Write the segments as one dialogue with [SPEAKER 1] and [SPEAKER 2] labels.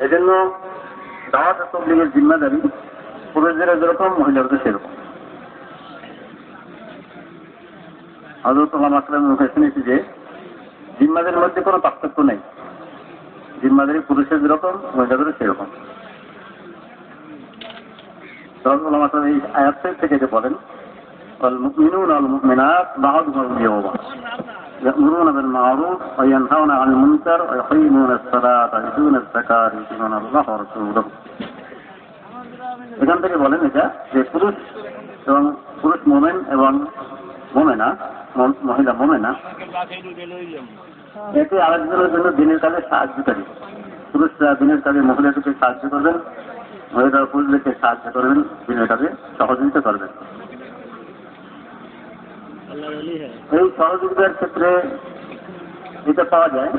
[SPEAKER 1] এজন্য দাওয়াত তবলিগের জিম্মাদারি পুরুষদের যেরকম মহিলাদের সেরকম হজরত আকরাম মুখে শুনেছি যে জিম্মাদের মধ্যে কোনো পার্থক্য নেই জিম্মাদারি পুরুষের যেরকম মহিলাদের সেরকম তখন আকরাম এই আয়াত থেকে যে বলেন والمؤمنون والمؤمنات بعضهم أولياء بعض يأمرون بالمعروف وينهون عن المنكر ويقيمون الصلاة ويؤتون الزكاة ويطيعون الله ورسوله এখান থেকে বলেন এটা যে পুরুষ এবং পুরুষ মোমেন এবং মোমেনা ম- মহিলা মোমেনা একে আরেকজনের জন্য দিনের কাজে সাহায্যকারী পুরুষরা দিনের কাজে মহিলাদেরকে সাহায্য করবেন মহিলারা পুরুষদেরকে সাহায্য করবেন দিনের কাজে সহযোগিতা করবেন এই সহযোগিতার ক্ষেত্রে এটা পাওয়া যায়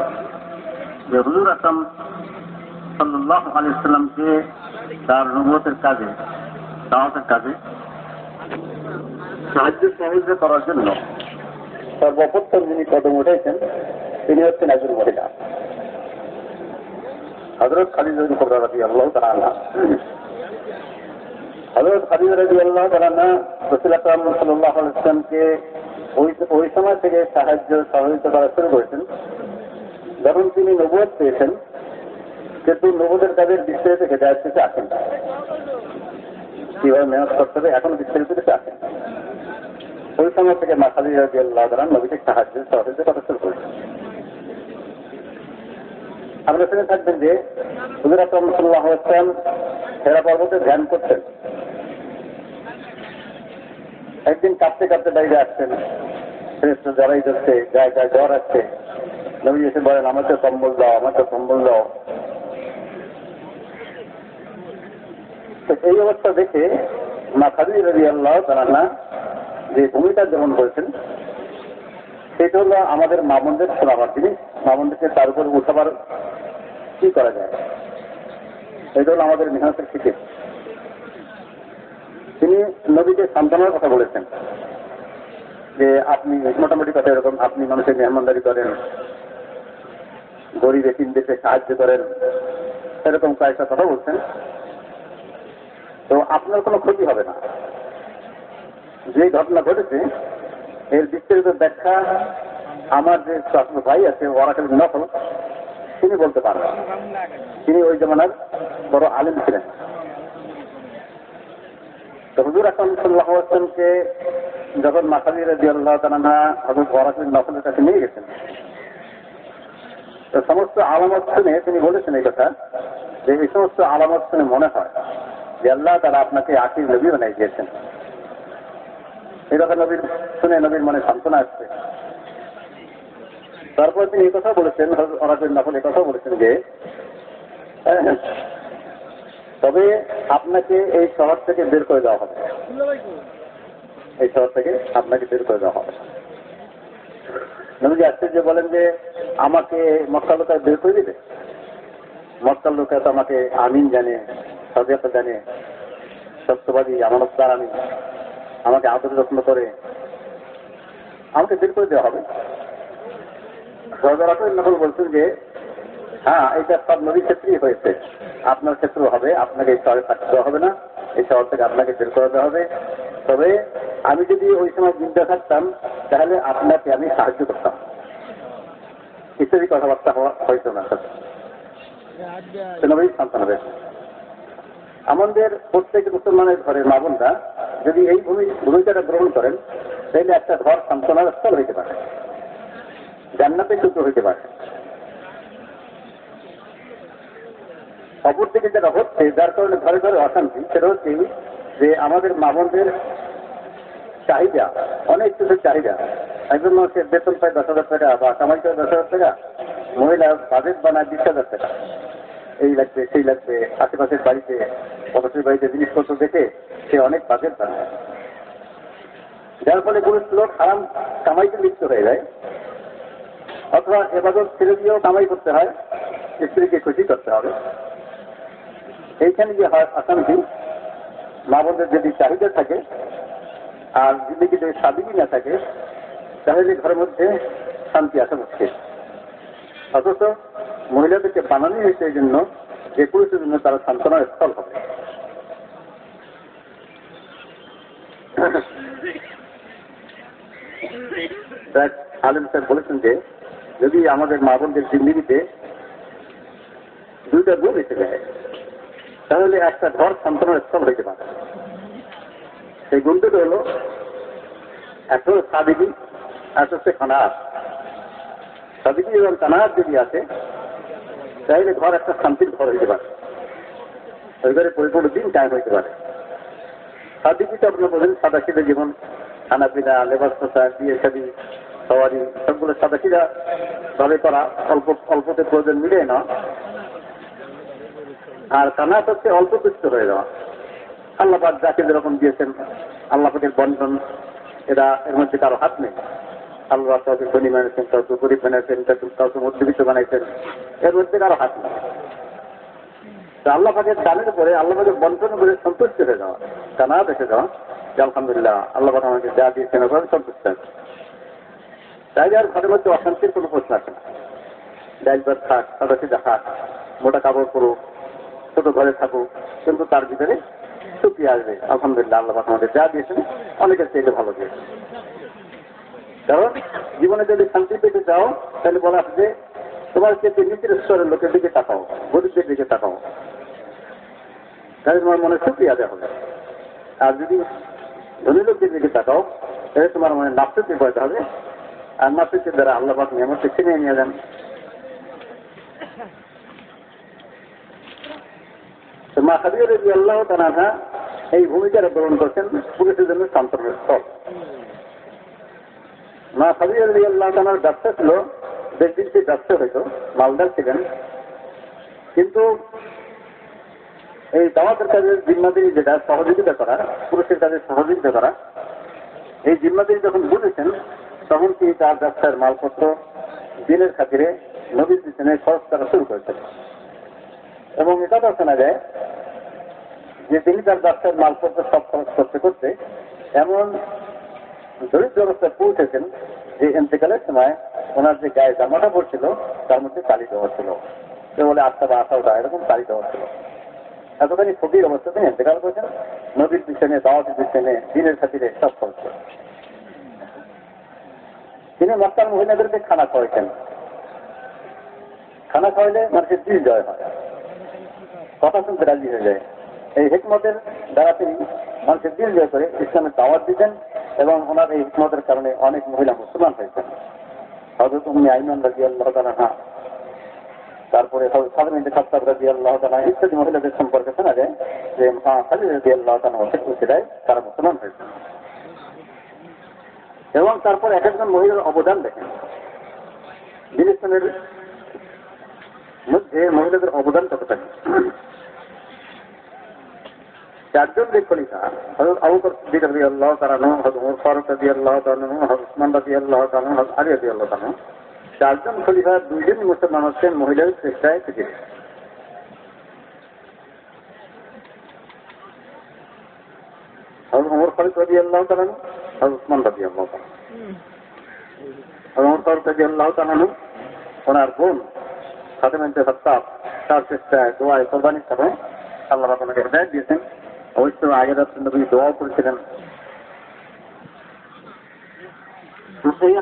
[SPEAKER 1] যে হুজুর আসলাম সাল্লাহ আলিয়াল্লামকে তার নবতের কাজে, দাওয়াতের কাজে সাহায্য সহযোগিতা করার জন্য সর্বপ্রথম যিনি কদম উঠেছেন তিনি হচ্ছেন একজন মহিলা। হজরত খালিদ রাজি আল্লাহ তালা হজরত খালিদ রাজি আল্লাহ তালা রসুল আকরাম সাল্লাহ আলাইসলামকে ওই সময় থেকে সাহায্য সহযোগিতা করা শুরু করেছেন। যখন তিনি নবুয় পেয়েছেন, কিন্তু নবুদের কাজের বিস্তারিত হেদায়ত থেকে আসেন কীভাবে মেহনত করতে হবে, এখন বিস্তারিত থেকে আসেন ওই সময় থেকে মাসাদি রাজি আল্লাহ তালা নবীকে সাহায্য সহযোগিতা করা শুরু করেছেন। আপনারা শুনে থাকবেন যে হুজুর আকরম সাল্লাহ হেরা পর্বতে ধ্যান করতেন। একদিন কাঁপতে কাঁপতে বাইরে আসছেন। ফেরেস্তা জড়াই যাচ্ছে গায়ে গায়ে জ্বর আসছে। নবী এসে বলেন আমাকে কম্বল দাও আমাকে কম্বল দাও। তো এই অবস্থা দেখে মা খাদি রবি আল্লাহ না যে ভূমিকা গ্রহণ করেছেন, সেটা হলো আমাদের মামনদের শোনাবার জিনিস। মামনদেরকে তার উপর উঠাবার কি করা যায়? এটা হলো আমাদের মেহনতের শিখে তিনি নবীকে সান্ত্বনার কথা বলেছেন। যে আপনি মোটামুটি কথা এরকম, আপনি মানুষের মেহমানদারি করেন, গরিব এতিমদেরকে সাহায্য করেন, এরকম কয়েকটা কথা বলছেন। তো আপনার কোনো ক্ষতি হবে না। যে ঘটনা ঘটেছে, এর বিস্তারিত ব্যাখ্যা আমার যে ছাত্র ভাই আছে ওরাকাল নকল, তিনি বলতে পারেন। তিনি ওই জমানার বড় আলেম ছিলেন। তো হুজুর সাল্লাহ আসলামকে যখন মাসালি রাজি আল্লাহ তালা হজরত ওরাকাল নকলের কাছে নিয়ে গেছেন। তো সমস্ত আলামত শুনে তিনি বলেছেন এই কথা যে এই সমস্ত আলামত শুনে মনে হয় যে আল্লাহ তারা আপনাকে আখির নবী বানাই দিয়েছেন। এই কথা নবীর শুনে নবীর মনে সান্ত্বনা আসছে। তারপর তিনি এই কথা বলেছেন ওরাকের নকল এই কথা বলেছেন যে আহ, তবে আপনাকে এই শহর থেকে বের করে দেওয়া হবে। এই শহর থেকে আপনাকে বের করে দেওয়া হবে। নবীজি আশ্চর্য বলেন যে আমাকে মক্কা লোকায় বের করে দিবে? মক্কার লোকে তো আমাকে আমিন জানে সজাত জানে, সত্যবাদী, আমানতদার আমি আমাকে আদর যত্ন করে আমাকে বের করে দেওয়া হবে। সরকার নকল বলছেন যে হ্যাঁ এটা সব নদীর ক্ষেত্রেই হয়েছে। আপনার ক্ষেত্রেও হবে, আপনাকে এই শহরে থাকতে দেওয়া হবে না। এই শহর থেকে আপনাকে বের করে দেওয়া হবে। তবে আমি যদি ওই সময় জিন্দা থাকতাম, তাহলে আপনাকে আমি সাহায্য করতাম। ইত্যাদি কথাবার্তা হয়তো না সেনাবাহিনী সন্তান হবে। আমাদের প্রত্যেক মুসলমানের ঘরের মা যদি এই ভূমি ভূমিকাটা গ্রহণ করেন, তাহলে একটা ঘর সান্ত্বনার স্থল হইতে পারে। জান্নাতে সূত্র হইতে পারে। অপর দিকে যেটা হচ্ছে, যার কারণে ঘরে ঘরে অশান্তি, সেটা হচ্ছে যে আমাদের মা বোনদের চাহিদা, অনেক কিছু চাহিদা। একজন মানুষের বেতন পায় দশ হাজার টাকা বা কামাই পায় দশ হাজার টাকা, মহিলা বাজেট বানায় বিশ হাজার টাকা। এই লাগবে, সেই লাগবে, আশেপাশের বাড়িতে পড়োশের বাড়িতে জিনিসপত্র দেখে সে অনেক বাজেট বানায়। যার ফলে পুরুষ লোক আরাম কামাইতে লিপ্ত হয়ে যায়। অথবা এবাদত ছেড়ে দিয়েও কামাই করতে হয়, স্ত্রীকে খুশি করতে হবে। এইখানে যে হয় অশান্তি মা যদি চাহিদা থাকে, আর যদি যদি স্বাধীনই না থাকে, তাহলে ঘরের মধ্যে শান্তি আসা মুশকিল। অথচ মহিলাদেরকে বানানো হয়েছে এই জন্য, যে পুরুষের জন্য তারা সান্ত্বনার স্থল হবে। আলেম সাহেব বলেছেন যে, যদি আমাদের মা বোনদের জিন্দিগিতে দুইটা গুণ এসে যায় তাহলে একটা ঘর সন্তানের স্থল হইতে পারে সেই গুণ দুটো হলো একটা হলো সাদিকি একটা হচ্ছে কানার সাদিকি এবং কানার যদি আছে তাহলে ঘর একটা শান্তির ঘর হইতে পারে। ওই পরিপূর্ণ দিন টাইম হইতে পারে। সাদিকিটা আপনার বলেন সাদা সিধে জীবন খানা পিনা লেবার পোশাক, বিয়ে শাদী সবারই সবগুলো সাদা সিধা ভাবে করা অল্প, অল্পতে প্রয়োজন মিলে না আর কানাত হচ্ছে অল্প তুষ্ট হয়ে যাওয়া। আল্লাপাক যাকে যেরকম দিয়েছেন আল্লাপাকের বন্টন এরা এর মধ্যে কারও হাত নেই। আল্লাহ বানিয়েছেন বানিয়েছেন মধ্যবিত্ত বানাইছেন এর মধ্যে কারও হাত নেই। বন্টন সন্তুষ্ট হয়ে যাওয়া যাওয়া আলহামদুলিল্লাহ আল্লাহ যা সন্তুষ্ট আছে। মধ্যে অশান্তির কোনো প্রশ্ন আসে না। মোটা কাপড় পরুক ছোট ঘরে থাকুক কিন্তু তার ভিতরে সুখী আসবে। আলহামদুলিল্লাহ, আল্লাহ আমাদের যা দিয়েছেন, অনেকের চাইতে ভালো দিয়েছে কারণ জীবনে যদি শান্তি পেতে চাও, তাহলে বলা যে, তোমার চেয়ে নিচের স্তরের লোকের দিকে তাকাও, গরিবদের দিকে তাকাও। তাহলে তোমার মনে সুখী আদায় হবে। আর যদি ধনী লোকদের দিকে তাকাও, তাহলে তোমার মনে নাস্তিক হতে হবে, আর নাস্তিকের দ্বারা আল্লাহ পাক নিয়ামতকে ছিনিয়ে নিয়ে যান তো মা খাদিজা রবি আল্লাহ এই ভূমিকাটা গ্রহণ করছেন পুলিশের জন্য স্থল মা খাদিজা রবি আল্লাহ তানার ব্যবসা ছিল, বেশ দিন ব্যবসা হইতো, মালদার ছিলেন। কিন্তু এই দাওয়াতের কাজের জিম্মাদারি যেটা, সহযোগিতা করা পুরুষের কাজে সহযোগিতা করা, এই জিম্মাদারি যখন বুঝেছেন তখন তিনি তার ব্যবসার মালপত্র দিনের খাতিরে নদীর পিছনে খরচ করা শুরু করেছেন। এবং এটাও শোনা যায় যে তিনি তার ব্যবসার মালপত্র সব খরচ করতে করতে এমন দরিদ্র অবস্থায় পৌঁছেছেন যে এন্তেকালের সময় ওনার যে গায়ে জামাটা পড়ছিল, তার মধ্যে তালি দেওয়া ছিল। সে বলে আটটা বা ওটা, এরকম তালি দেওয়া ছিল। এতখানি ফকির অবস্থাতে এন্তেকাল করেছেন। নদীর পিছনে, দাওয়াতের পিছনে, দিনের খাতিরে সব খরচ তিনি মক্কার মহিলাদেরকে খানা খাওয়াইছেন। খানা খাওয়াইলে মানুষের দিল জয় হয়। কথা শুনতে রাজি হয়ে যায়। এই হেকমতের দ্বারা তিনি মানুষের দিল জয় করে ইসলামের দাওয়াত দিতেন এবং ওনার এই হিকমতের কারণে অনেক মহিলা মুসলমান হয়েছেন। হজরত উম্মি আইমান রাজি আল্লাহ তালা তারপরে সাধারণ খাস্তাব রাজি আল্লাহ তালা ইত্যাদি মহিলাদের সম্পর্কে শোনা যায় যে মা খালি রাজি আল্লাহ তালা সেটাই তারা মুসলমান হয়েছেন। এবং তারপর এক একজন মহিলার অবদান দেখেন। দিন মধ্যে মহিলাদের অবদান কতটা? চারজন যে চারজন খলিফা দুইজন মুসলমান হচ্ছেন মহিলাদের চেষ্টায় থেকে। উমর ফারুক রাজি আল্লাহ তালানু হজরত উসমান রাজি আল্লাহ ফারুক রাজি আল্লাহ তালানু ওনার বোন তার চেষ্টায় দোয়ায় কোরবানির সাথে আল্লাহ দিয়েছেন। অবশ্য আগের নবী দোয়াও করেছিলেন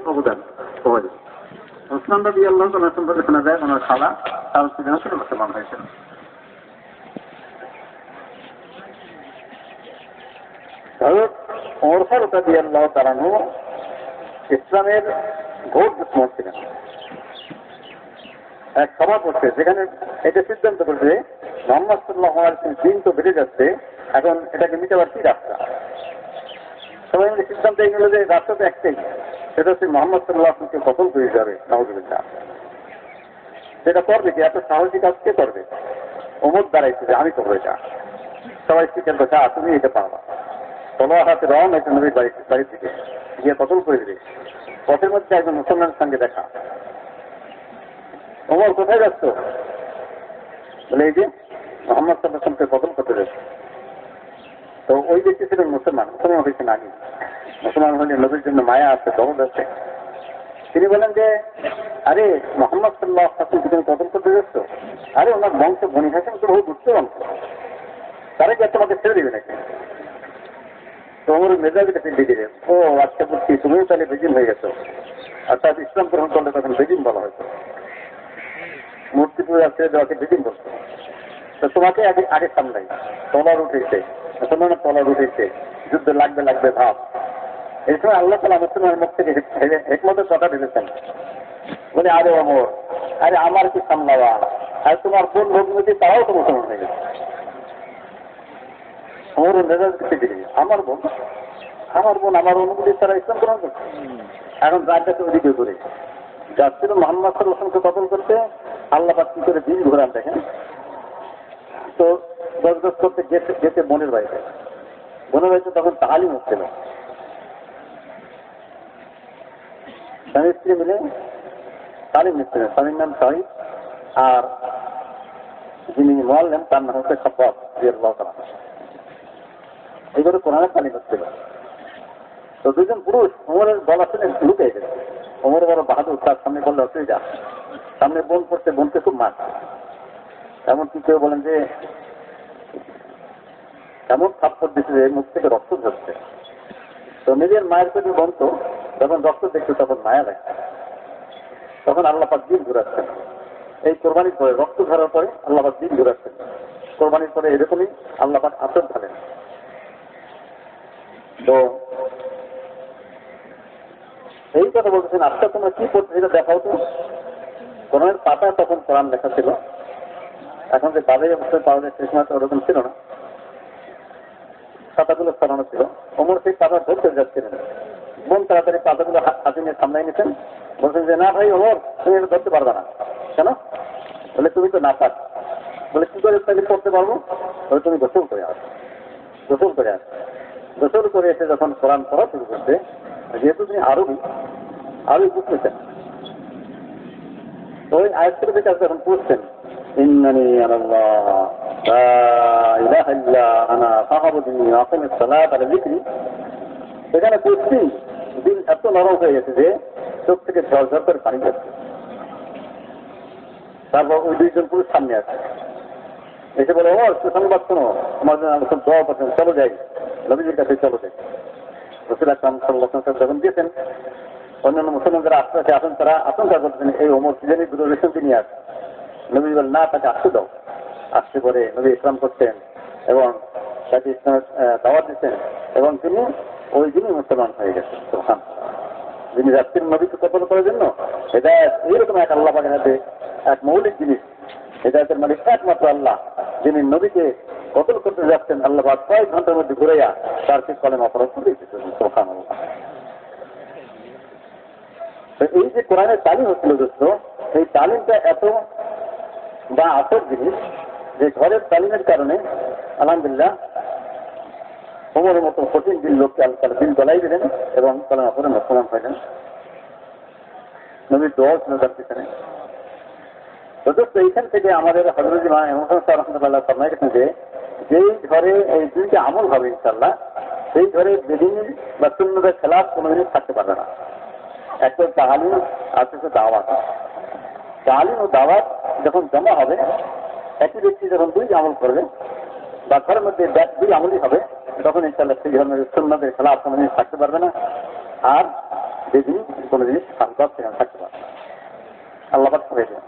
[SPEAKER 1] অবদান আল্লাহ সম্পর্কে শোনা যায় খালা তার মুসলমান হয়েছিল ইসলামের ঘোর দুশ্মন ছিলেন এক সভা করছে যেখানে এটা সিদ্ধান্ত করছে মোহাম্মদ সাল্লাহ দিন তো বেড়ে যাচ্ছে এখন এটাকে মিটাবার কি রাস্তা। সবাই মিলে সিদ্ধান্ত এই গেল যে রাস্তা তো একটাই, সেটা হচ্ছে মোহাম্মদ সাল্লাহ আসলামকে কতল করে যাবে নওয়াজুবিল্লাহ সেটা করবে কি এত সাহসী কাজ কে করবে? অমুক দাঁড়াইছে যে, আমি করব এটা। সবাই স্বীকার করছে তুমি এটা পারবা। তলোয়ার হাতে রং একটা নবীর বাড়ি বাড়ি থেকে গিয়ে কতল করে দিবে। পথের মধ্যে একজন মুসলমানের সঙ্গে দেখা। ওমর কোথায় যাচ্ছ বলে, এই যে, মোহাম্মদ সাল্লামকে কতল করতে যাচ্ছে। তো ওই ব্যক্তি ছিলেন মুসলমান মুসলমান হয়েছেন আগে মুসলমান হলে নবীর জন্য মায়া আছে দমদ আছে। তিনি বলেন যে, আরে মোহাম্মদ সাল্লাহ তুমি করতে যাচ্ছ, আরে ওনার বংশ বনি হাসিন তো বহু দুঃখ বংশ। তারা কি তোমাকে ছেড়ে দিবে নাকি? তোমার মেজাজটা ফিরে দিলে ও আচ্ছা বুঝছি, তুমিও তাহলে বেজিম হয়ে গেছো। অর্থাৎ ইসলাম গ্রহণ করলে তখন বেজিম বলা হয়েছে। মূর্তি পূজা ছেড়ে দেওয়াকে বেজিম বলতো তো তোমাকে আগে আগে সামলাই তলার উঠেছে। মুসলমানের তলার উঠেছে। যুদ্ধ লাগবে লাগবে, ভাব। এই সময় আল্লাহ তালা মুসলমানের মুখ থেকে একমতের কথা ভেবেছেন বলে, আরে অমর, আরে আমার কি সামলাওয়া? আর তোমার বোন ভগ্নতি তারাও তো মুসলমান হয়ে গেছে। আমার বোন আমার বোন, আমার অনুমতি তারা ইসলাম গ্রহণ করছে। এখন রাজ্যকে করে যাচ্ছিল মোহাম্মদ করতে, আল্লাহ কি করে দিন ঘোরান দেখেন? তো করতে যেতে যেতে বোনের বাড়িতে বোনের বাড়িতে তখন স্বামী স্ত্রী মিলে তালিম স্বামীর নাম আর যিনি তার নাম হচ্ছে কোরআনের তালিম হচ্ছিল। তো দুজন পুরুষ ওমরের গলা শুনে লুকে গেছে। বড় বাহাদুর, তার সামনে বললে অসুবিধা সামনে বোন করতে বোনকে খুব মার এমনকি কেউ বলেন যে এমন থাপ্পড় দিচ্ছে যে মুখ থেকে রক্ত ঝরছে। তো নিজের মায়ের পেটে বন্ত যখন রক্ত দেখছে তখন মায়া লাগে তখন আল্লাপাক দিন ঘুরাচ্ছেন। এই কোরবানির পরে, রক্ত ধরার পরে আল্লাপাক দিন ঘুরাচ্ছেন। কোরবানির পরে এরকমই আল্লাপাক আসর ঢালেন তো এই কথা বলতেছেন আজকে তোমরা কি করতে সেটা দেখাও তো। কোরআনের পাতা তখন কোরআন লেখা ছিল। এখন যে বাজারে অবস্থায় পাওয়া যায় শেষ মাসে ওরকম ছিল না। পাতাগুলো সরানো ছিল। অমর সেই পাতা ধরতে যাচ্ছিলেন। বোন তাড়াতাড়ি পাতাগুলো হাতে নিয়ে সামনে নিতেন। বলছেন যে, না ভাই ওমর তুমি এটা ধরতে পারবে না। কেন? বলে, তুমি তো না পার বলে, কি করে তাকে পড়তে পারব? বলে, তুমি গোসল করে আস। গোসল করে আস। গোসল করে এসে যখন কোরআন পড়া শুরু করতে যেহেতু তুমি আরবি আরবি বুঝতেছেন। তো ওই আয়াতগুলো দেখে যখন পড়ছেন إنني أنا الله لا إله إلا أنا فاعبدني وأقم الصلاة على ذكري সেখানে পড়ছি দিন এত নরম হয়ে গেছে যে চোখ থেকে ঝড় ঝড় করে পানি যাচ্ছে তারপর ওই দুইজন পুরুষ সামনে আছে এসে বলে ও সুসংবাদ শোনো আমার জন্য আমি খুব দোয়া করছেন চলো যাই নবীজির কাছে চলো যাই রসুল আকরাম সাল্লাহ যখন দিয়েছেন অন্যান্য মুসলমান যারা আস্তে আস্তে আসেন তারা আশঙ্কা করছেন এই ওমর সিজনি দূর রেশনকে নিয়ে আসে নবী না তাকে আসতে দাও আসতে পরে নবী ইসলাম করতেন এবং তাকে ইসলামের দাওয়াত দিচ্ছেন এবং তিনি ওই দিনই মুসলমান হয়ে গেছেন সোহান যিনি রাত্রির নবীকে কতল করার জন্য হেদায়ত এইরকম এক আল্লাহ পাকের হাতে এক মৌলিক জিনিস। হেদায়তের মালিক একমাত্র আল্লাহ, যিনি নবীকে কতল করতে যাচ্ছেন আল্লাহ পাক কয়েক ঘণ্টার মধ্যে ঘুরাইয়া তার ঠিক কলেম অপরাধ করে সোহান এই যে কোরআনের তালিম হচ্ছিল দোস্ত এই তালিমটা এত বা আসর জিনিস যে ঘরের তালিমের কারণে, আলহামদুলিল্লাহ কোমরের মতো কঠিন দিন লোককে আল্লাহ দিন গলাই দিলেন এবং কলমা করে মুসলমান হইলেন নবীর দোয়া ছিল তার পিছনে। যথেষ্ট এইখান থেকে আমাদের হজরত মা রহমতুল্লাহ ফরমাই গেছেন যে, যেই ঘরে এই দুইটা আমল হবে ইনশাল্লাহ সেই ঘরে বেদিন বা শূন্যদের খেলাফ কোনোদিনই থাকতে পারবে না। একটা তাহালি আর হচ্ছে দাওয়াত। তালিম ও দাওয়াত যখন জমা হবে, একই ব্যক্তি যখন দুই আমল করবে বা ঘরের মধ্যে দুই আমলই হবে, তখন ইনশাল্লাহ সেই ধরনের সুন্নদের খেলা কোনো জিনিস থাকতে পারবে না। আর কোনো জিনিস সাংবাদ সেখানে থাকতে পারবে আল্লাহ করে দেন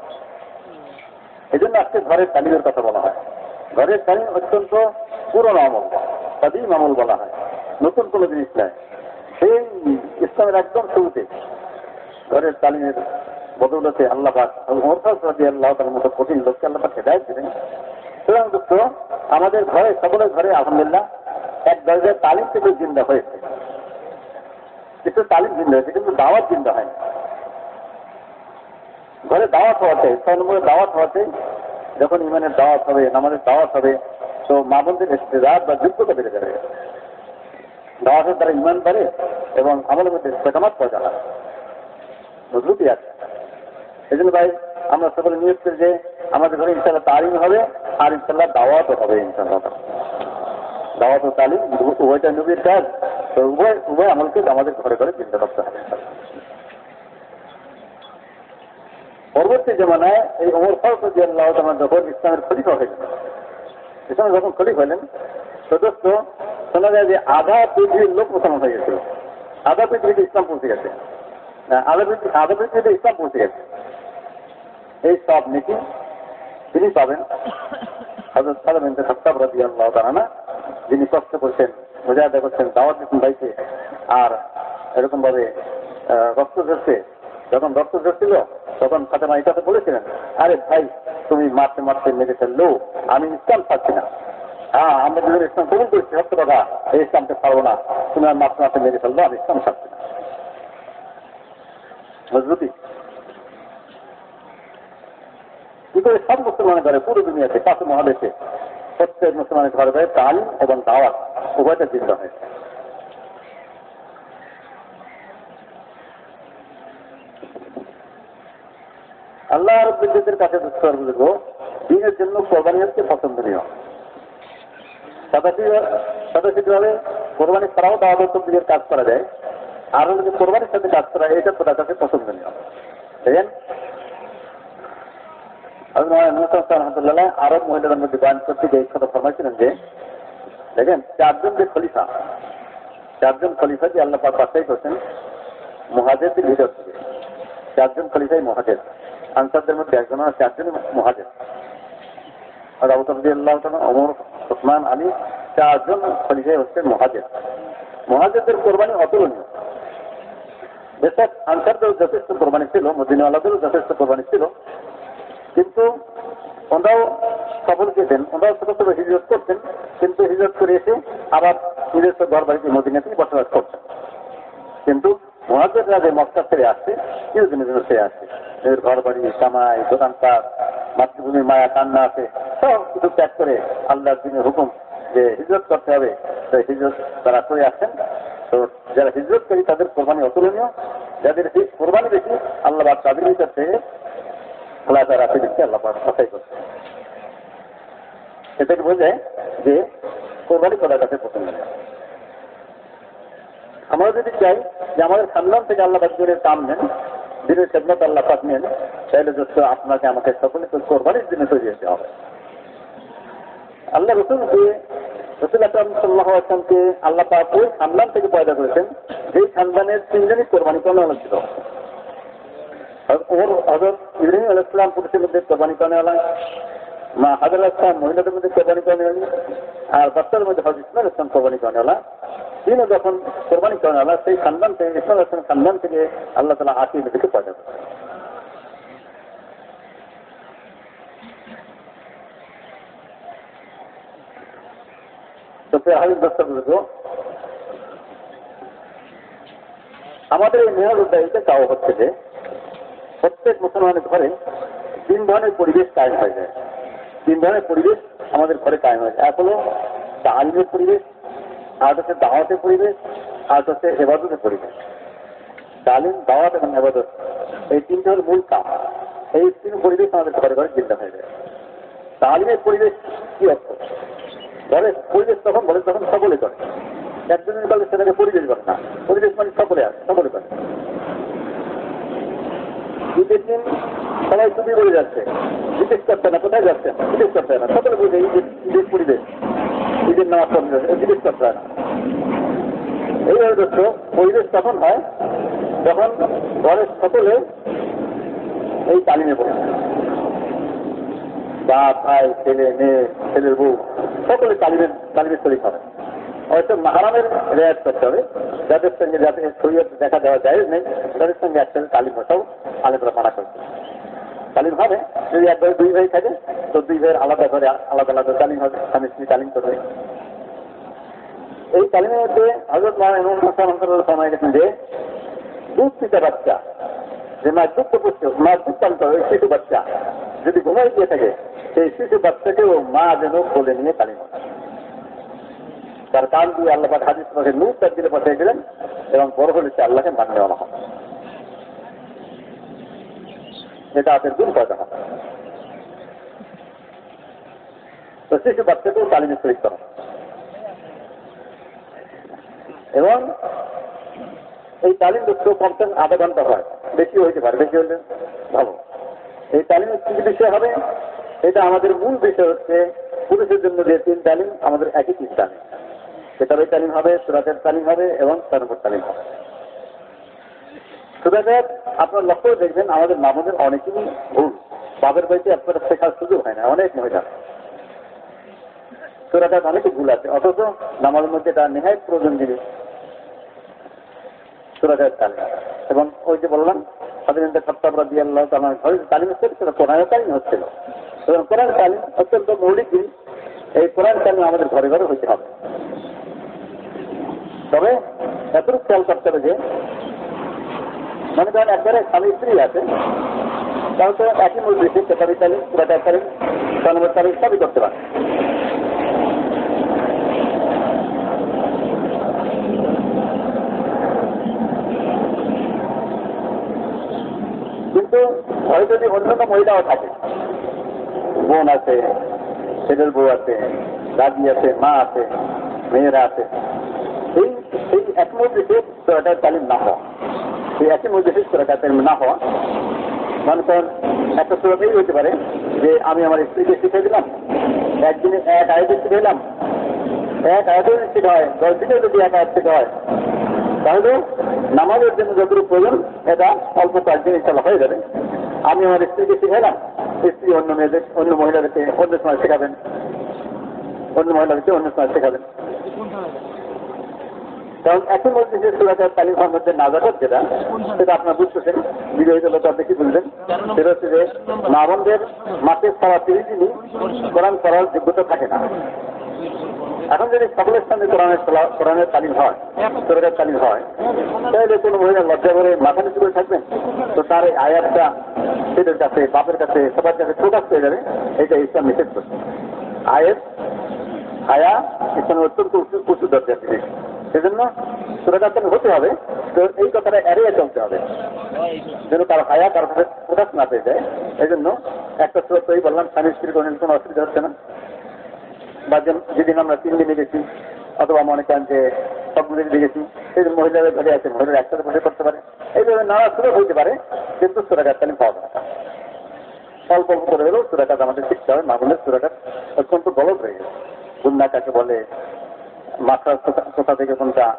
[SPEAKER 1] এই জন্য আজকে ঘরের তালিমের কথা বলা হয়। ঘরের তালিম অত্যন্ত পুরনো আমল কাদিম আমল বলা হয়। নতুন কোনো জিনিস নয় সেই ইসলামের একদম শুরুতে ঘরের তালিমের বদৌলতে আল্লাহ আল্লাহ তার মতো কঠিন লোককে আল্লাহ হেদায়ত দিলেন। সুতরাং দুঃখ আমাদের ঘরে, সকলের ঘরে, আলহামদুলিল্লাহ, এক দরজায় তালিম থেকে জিন্দা হয়েছে। কিছু তালিম জিন্দা হয়েছে, কিন্তু দাওয়াত জিন্দা হয়নি। ঘরে দাওয়াত হওয়াতে ছয় নম্বরে দাওয়াত হওয়াতে, যখন ইমানের দাওয়াত হবে, নামাজের দাওয়াত হবে, তো মা বোনদের রাত বা যোগ্যতা বেড়ে যাবে। দাওয়াতের দ্বারা ইমান বাড়ে এবং আমাদের মধ্যে সেকামাত পয়দা হয় মজবুতি আছে এই ভাই, আমরা সকলে নিয়োগ করি যে আমাদের ঘরে ইনশাল্লাহ তালিম হবে, আর ইনশাল্লাহ দাওয়াতও হবে ইনশাল্লাহ দাওয়াত ও তালিম উভয়টা নবীর কাজ, তো উভয় উভয় আমলকে আমাদের ঘরে ঘরে চিন্তা করতে হবে পরবর্তী জমানায় এই অমর ফারুক আল্লাহ যখন ইসলামের খলিফা হলেন ইসলাম যখন খলিফ হলেন সদস্য শোনা যায় যে আধা পৃথিবীর লোক মুসলমান হয়ে গেছিল। আধা পৃথিবীতে ইসলাম পৌঁছে গেছে। আধা পৃথিবীতে ইসলাম পৌঁছে গেছে। এই সব নীতি তিনি পাবেন। হজরত সালাম ইন্দ্র সত্তাব রাজি আল্লাহ তাআলা যিনি কষ্ট করছেন মুজাহিদা করছেন দাওয়াত দিচ্ছেন ভাইকে আর এরকম ভাবে রক্ত ঝরছে যখন রক্ত ঝরছিল তখন ফাতেমা কথা বলেছিলেন আরে ভাই তুমি মারতে মারতে মেরে ফেলল আমি ইসলাম ছাড়ছি না। হ্যাঁ আমরা দুজন ইসলাম কবুল করেছি সত্য কথা এই ইসলামকে পারব না তুমি আর মারতে মারতে মেরে ফেলব আমি ইসলাম ছাড়ছি না। মজবুতি করে সব মুসলমানের ঘরে, পুরো দুনিয়াতে পাশে মহাদেশে প্রত্যেক মুসলমানের ঘরে ঘরে তালিম এবং দাওয়াত উভয়টা জিন্দা হয়েছে আল্লাহ রব্বুল্লাদের কাছে বুঝব দিনের জন্য কোরবানি হচ্ছে পছন্দনীয় সদাসিভাবে কোরবানি ছাড়াও দাওয়াত তবলিগের কাজ করা যায়। আর কোরবানির সাথে কাজ করা এটা তার কাছে পছন্দনীয় দেখেন রহমতুল্লাহ মহিলাদের মধ্যে বয়ান করতে গিয়ে যে দেখেন, চারজন যে খলিফা, চারজন খলিফা যে বাছাই করছেন ভিতর থেকে, চারজন খলিফাই আনসারদের মধ্যে একজন ওসমান, আলী, চারজন খলিফাই হচ্ছেন মহাজের। মহাজেরদের কোরবানি অতুলনীয়। বেশক আনসারদেরও যথেষ্ট কোরবানি ছিল, মদিনাওয়ালাদেরও যথেষ্ট কোরবানি ছিল। কিন্তু ওনারাও সফল যেতেন ওনারাও ছোট ছোট হিজরত করতেন কিন্তু হিজরত করে এসে আবার নিজস্ব ঘর বাড়িতে মদিনাতেই বসবাস করতেন কিন্তু মহাজেররা যে মক্কা ছেড়ে আসছে, কিছুদিনের জন্য ছেড়ে আসছে। এদের ঘর বাড়ি কামাই দোকানপাট, মাতৃভূমির মায়া, কান্না আছে, সব কিছু ত্যাগ করে আল্লাহর দিনের হুকুম যে হিজরত করতে হবে তো হিজরত তারা করে আসছেন। তো যারা হিজরত করি তাদের কোরবানি অতুলনীয়, যাদের কোরবানি বেশি, আল্লাহ তাদের ভিতর থেকে খোলা তারা দিচ্ছে আল্লাহ কথাই করছে। সেটাকে বোঝায় যে কোরবানি করার কাছে পছন্দ আমরা যদি চাই যে আমাদের খানদান থেকে আল্লাহ বাকজুরের কাম নেন, দিনের খেদমত আল্লাহ পাক নেন, তাহলে যত আপনাকে আমাকে সকলে তো কোরবানির দিনে তৈরি হতে হবে। আল্লাহ রসুলকে রসুল আকরাম সাল্লাহ আসলামকে আল্লাহ পাক ওই খানদান থেকে পয়দা করেছেন, যেই খানদানের তিনজনই কোরবানি করানো ছিল ওর হজরত আল ইসলাম পুরুষের মধ্যে কোরবানি করানো মা হাজার আসলাম মহিলাদের মধ্যে কোরবানি করানো আর বাচ্চাদের মধ্যে হজরত ইসলাম ইসলাম কোরবানি করানো তিনও যখন কোরবানি করেন আল্লাহ সেই খানদান থেকে ইসলাম আসলাম খানদান থেকে আল্লাহ তালা আশি নদীকে পয়দা করেন আমাদের এই মেয়র উদ্যায়ীতে চাওয়া হচ্ছে যে প্রত্যেক মুসলমানের ঘরে তিন ধরনের পরিবেশ কায়েম হয়ে যায়। তিন ধরনের পরিবেশ আমাদের ঘরে কায়েম হয়ে যায়। এক হলো তালিমের পরিবেশ আর হচ্ছে দাওয়াতের পরিবেশ আর হচ্ছে হেবাদতের পরিবেশ। তালিম, দাওয়াত এবং হেবাদত এই তিনটে হল মূল কাম। এই তিন পরিবেশ আমাদের ঘরে ঘরে চিন্তা হয়ে যায়। তালিমের পরিবেশ কি অর্থ? ঘরে পরিবেশ তখন বলে তখন সকলে করে। একজনের বলে সেটাকে পরিবেশ করে না। পরিবেশ মানে সকলে আছে সকলে করে। ঈদের দিন সবাই ছুটি বলে যাচ্ছে। জিজ্ঞেস করতে না, কোথায় যাচ্ছে? জিজ্ঞেস করতে না। সকলে বুঝে ঈদের পরিবেশ ঈদের নামাজ পড়তে জিজ্ঞেস করতে হয় না এইভাবে দেখছ, পরিবেশ তখন হয় যখন ঘরের সকলে এই তালিমে পড়ে বাপ, ভাই, ছেলে, মেয়ে, ছেলের বউ, সকলে তালিমের তালিমের শরীর হবে। হয়তো মাহারামের রেয়াজ করতে হবে। যাদের সঙ্গে যাদের শরীর দেখা দেওয়া যায় নেই, তাদের সঙ্গে একসাথে তালিম বসাও আলেমরা মানা করছে তালিম হবে, যদি একবারে দুই ভাই থাকে, তো দুই ভাইয়ের আলাদা করে আলাদা আলাদা তালিম হবে স্বামী স্ত্রী তালিম করবে এই তালিমের মধ্যে হজরত সময় গেছেন যে, দুধ পিতা বাচ্চা, যে মা দুধ পুষ্ট মা দুধ পান করে শিশু বাচ্চা, যদি ঘুমাই দিয়ে থাকে, সেই শিশু বাচ্চাকেও মা যেন বলে নিয়ে তালিম হবে তার কান দিয়ে আল্লাহ হাদিস পাখে নূর তার দিলে পাঠিয়ে দিলেন এবং বড় হলে সে আল্লাহকে মান নেওয়া হবে এটা আপনার দূর পয়দা হবে তো শিশু বাচ্চাকেও তালিমে শরীর করা এবং এই তালিম দুঃখ কমসে আধা ঘণ্টা হয়, বেশি হইতে পারে, বেশি হলে ভালো। এই তালিমের কি কি বিষয় হবে? এটা আমাদের মূল বিষয় হচ্ছে পুরুষের জন্য যে তিন তালিম আমাদের একই তিন তালিম কেতাবের তালিম হবে, সুরাতের তালিম হবে এবং তারপর তালিম হবে। সুরাতের আপনার লক্ষ্য দেখবেন আমাদের মামুদের অনেকেই ভুল। বাপের বাড়িতে আপনারা শেখার সুযোগ হয় না, অনেক মহিলা। সুরাটার অনেক ভুল আছে, অথচ নামাজের মধ্যে এটা নেহায় প্রয়োজন জিনিস। সুরাটের তালিম। এবং ওই যে বললাম, স্বাধীনতা সপ্তাহ দিয়ে আল্লাহ তালার ঘরে তালিম হচ্ছে সেটা কোরআনের তালিম হচ্ছিল। কোরআন তালিম অত্যন্ত মৌলিক জিনিস। এই কোরআন তালিম আমাদের ঘরে ঘরে হইতে হবে। তবে এতটুকু খেয়াল করতে হবে যে, মনে করেন একবারে স্বামী স্ত্রী আছে, তাহলে তো একই মূল্যে কেতাবি তালিম সুরাটার তালিম জন্মের তালিম সবই করতে পারে। কিন্তু ঘরে যদি অন্যান্য মহিলাও থাকে, বোন আছে, ছেলের বউ আছে, দাদি আছে, মা আছে, মেয়েরা আছে এই এই এক মধ্যে সুরাটার তালিম না হওয়া। এই একই মধ্যে সুরাটার তালিম না হওয়া মানে করেন একটা সুরাতেই হতে পারে যে আমি আমার স্ত্রীকে শিখে দিলাম, একদিনে এক আয়োজন শিখে দিলাম এক আয়োজন শিখা হয়, দশ দিনে যদি এক আয়াত শিখা হয়, তাহলে নামাজের জন্য যতটুকু প্রয়োজন, এটা অল্প কয়েকদিন ইনশাল্লাহ হয়ে যাবে। আমি আমার স্ত্রীকে শিখাইলাম, স্ত্রী অন্য মেয়েদের, অন্য মহিলাদেরকে অন্য সময় শেখাবেন। অন্য মহিলাদেরকে অন্য সময় শেখাবেন। কারণ একই মধ্যে যে সুরাটার তালিম মধ্যে নাজাকত যেটা, সেটা আপনার বুঝতেছেন বিরোধী লোক আপনি কি বুঝলেন সেটা হচ্ছে যে মা বোনদের মাসের সারা তিরিশ দিনই কোরআন করার যোগ্যতা থাকে না। এখন যদি সকলের সামনে কোরআনের কোরআনের তালিম হয় সুরাটার তালিম হয়, তাহলে কোনো মহিলা লজ্জা করে মাথা নিচু করে থাকবেন তো তার এই আয়াতটা ছেলের কাছে, বাপের কাছে, সবার কাছে প্রকাশ হয়ে যাবে, এটা ইসলাম নিষেধ করছে। আয়ের হায়া ইসলামের অত্যন্ত উঁচু দরজার জিনিস সেজন্য সুরাটার হতে হবে। তো এই কথাটা এড়িয়ে চলতে হবে। যেন তার হায়া, তার প্রকাশ না পেয়ে যায়। এই জন্য একটা সুরত এই বললাম, স্বামী স্ত্রী কোনো অসুবিধা হচ্ছে না। বা যেদিন আমরা তিন দিনে গেছি, অথবা মনে করেন যে সবগুলো দিনে গেছি, সেই দিন মহিলারা ঘরে আছে, মহিলারা একসাথে বসে করতে পারে। এইভাবে নানা সুযোগ হইতে পারে, কিন্তু সুরাঘাত পাওয়া যায় অল্প অল্প করে হলেও সুরাঘাত আমাদের শিখতে হবে মাগুলের সুরাঘাত অত্যন্ত গলত হয়ে গেছে। গুন্না বলে মাথার কোথা থেকে কোনটা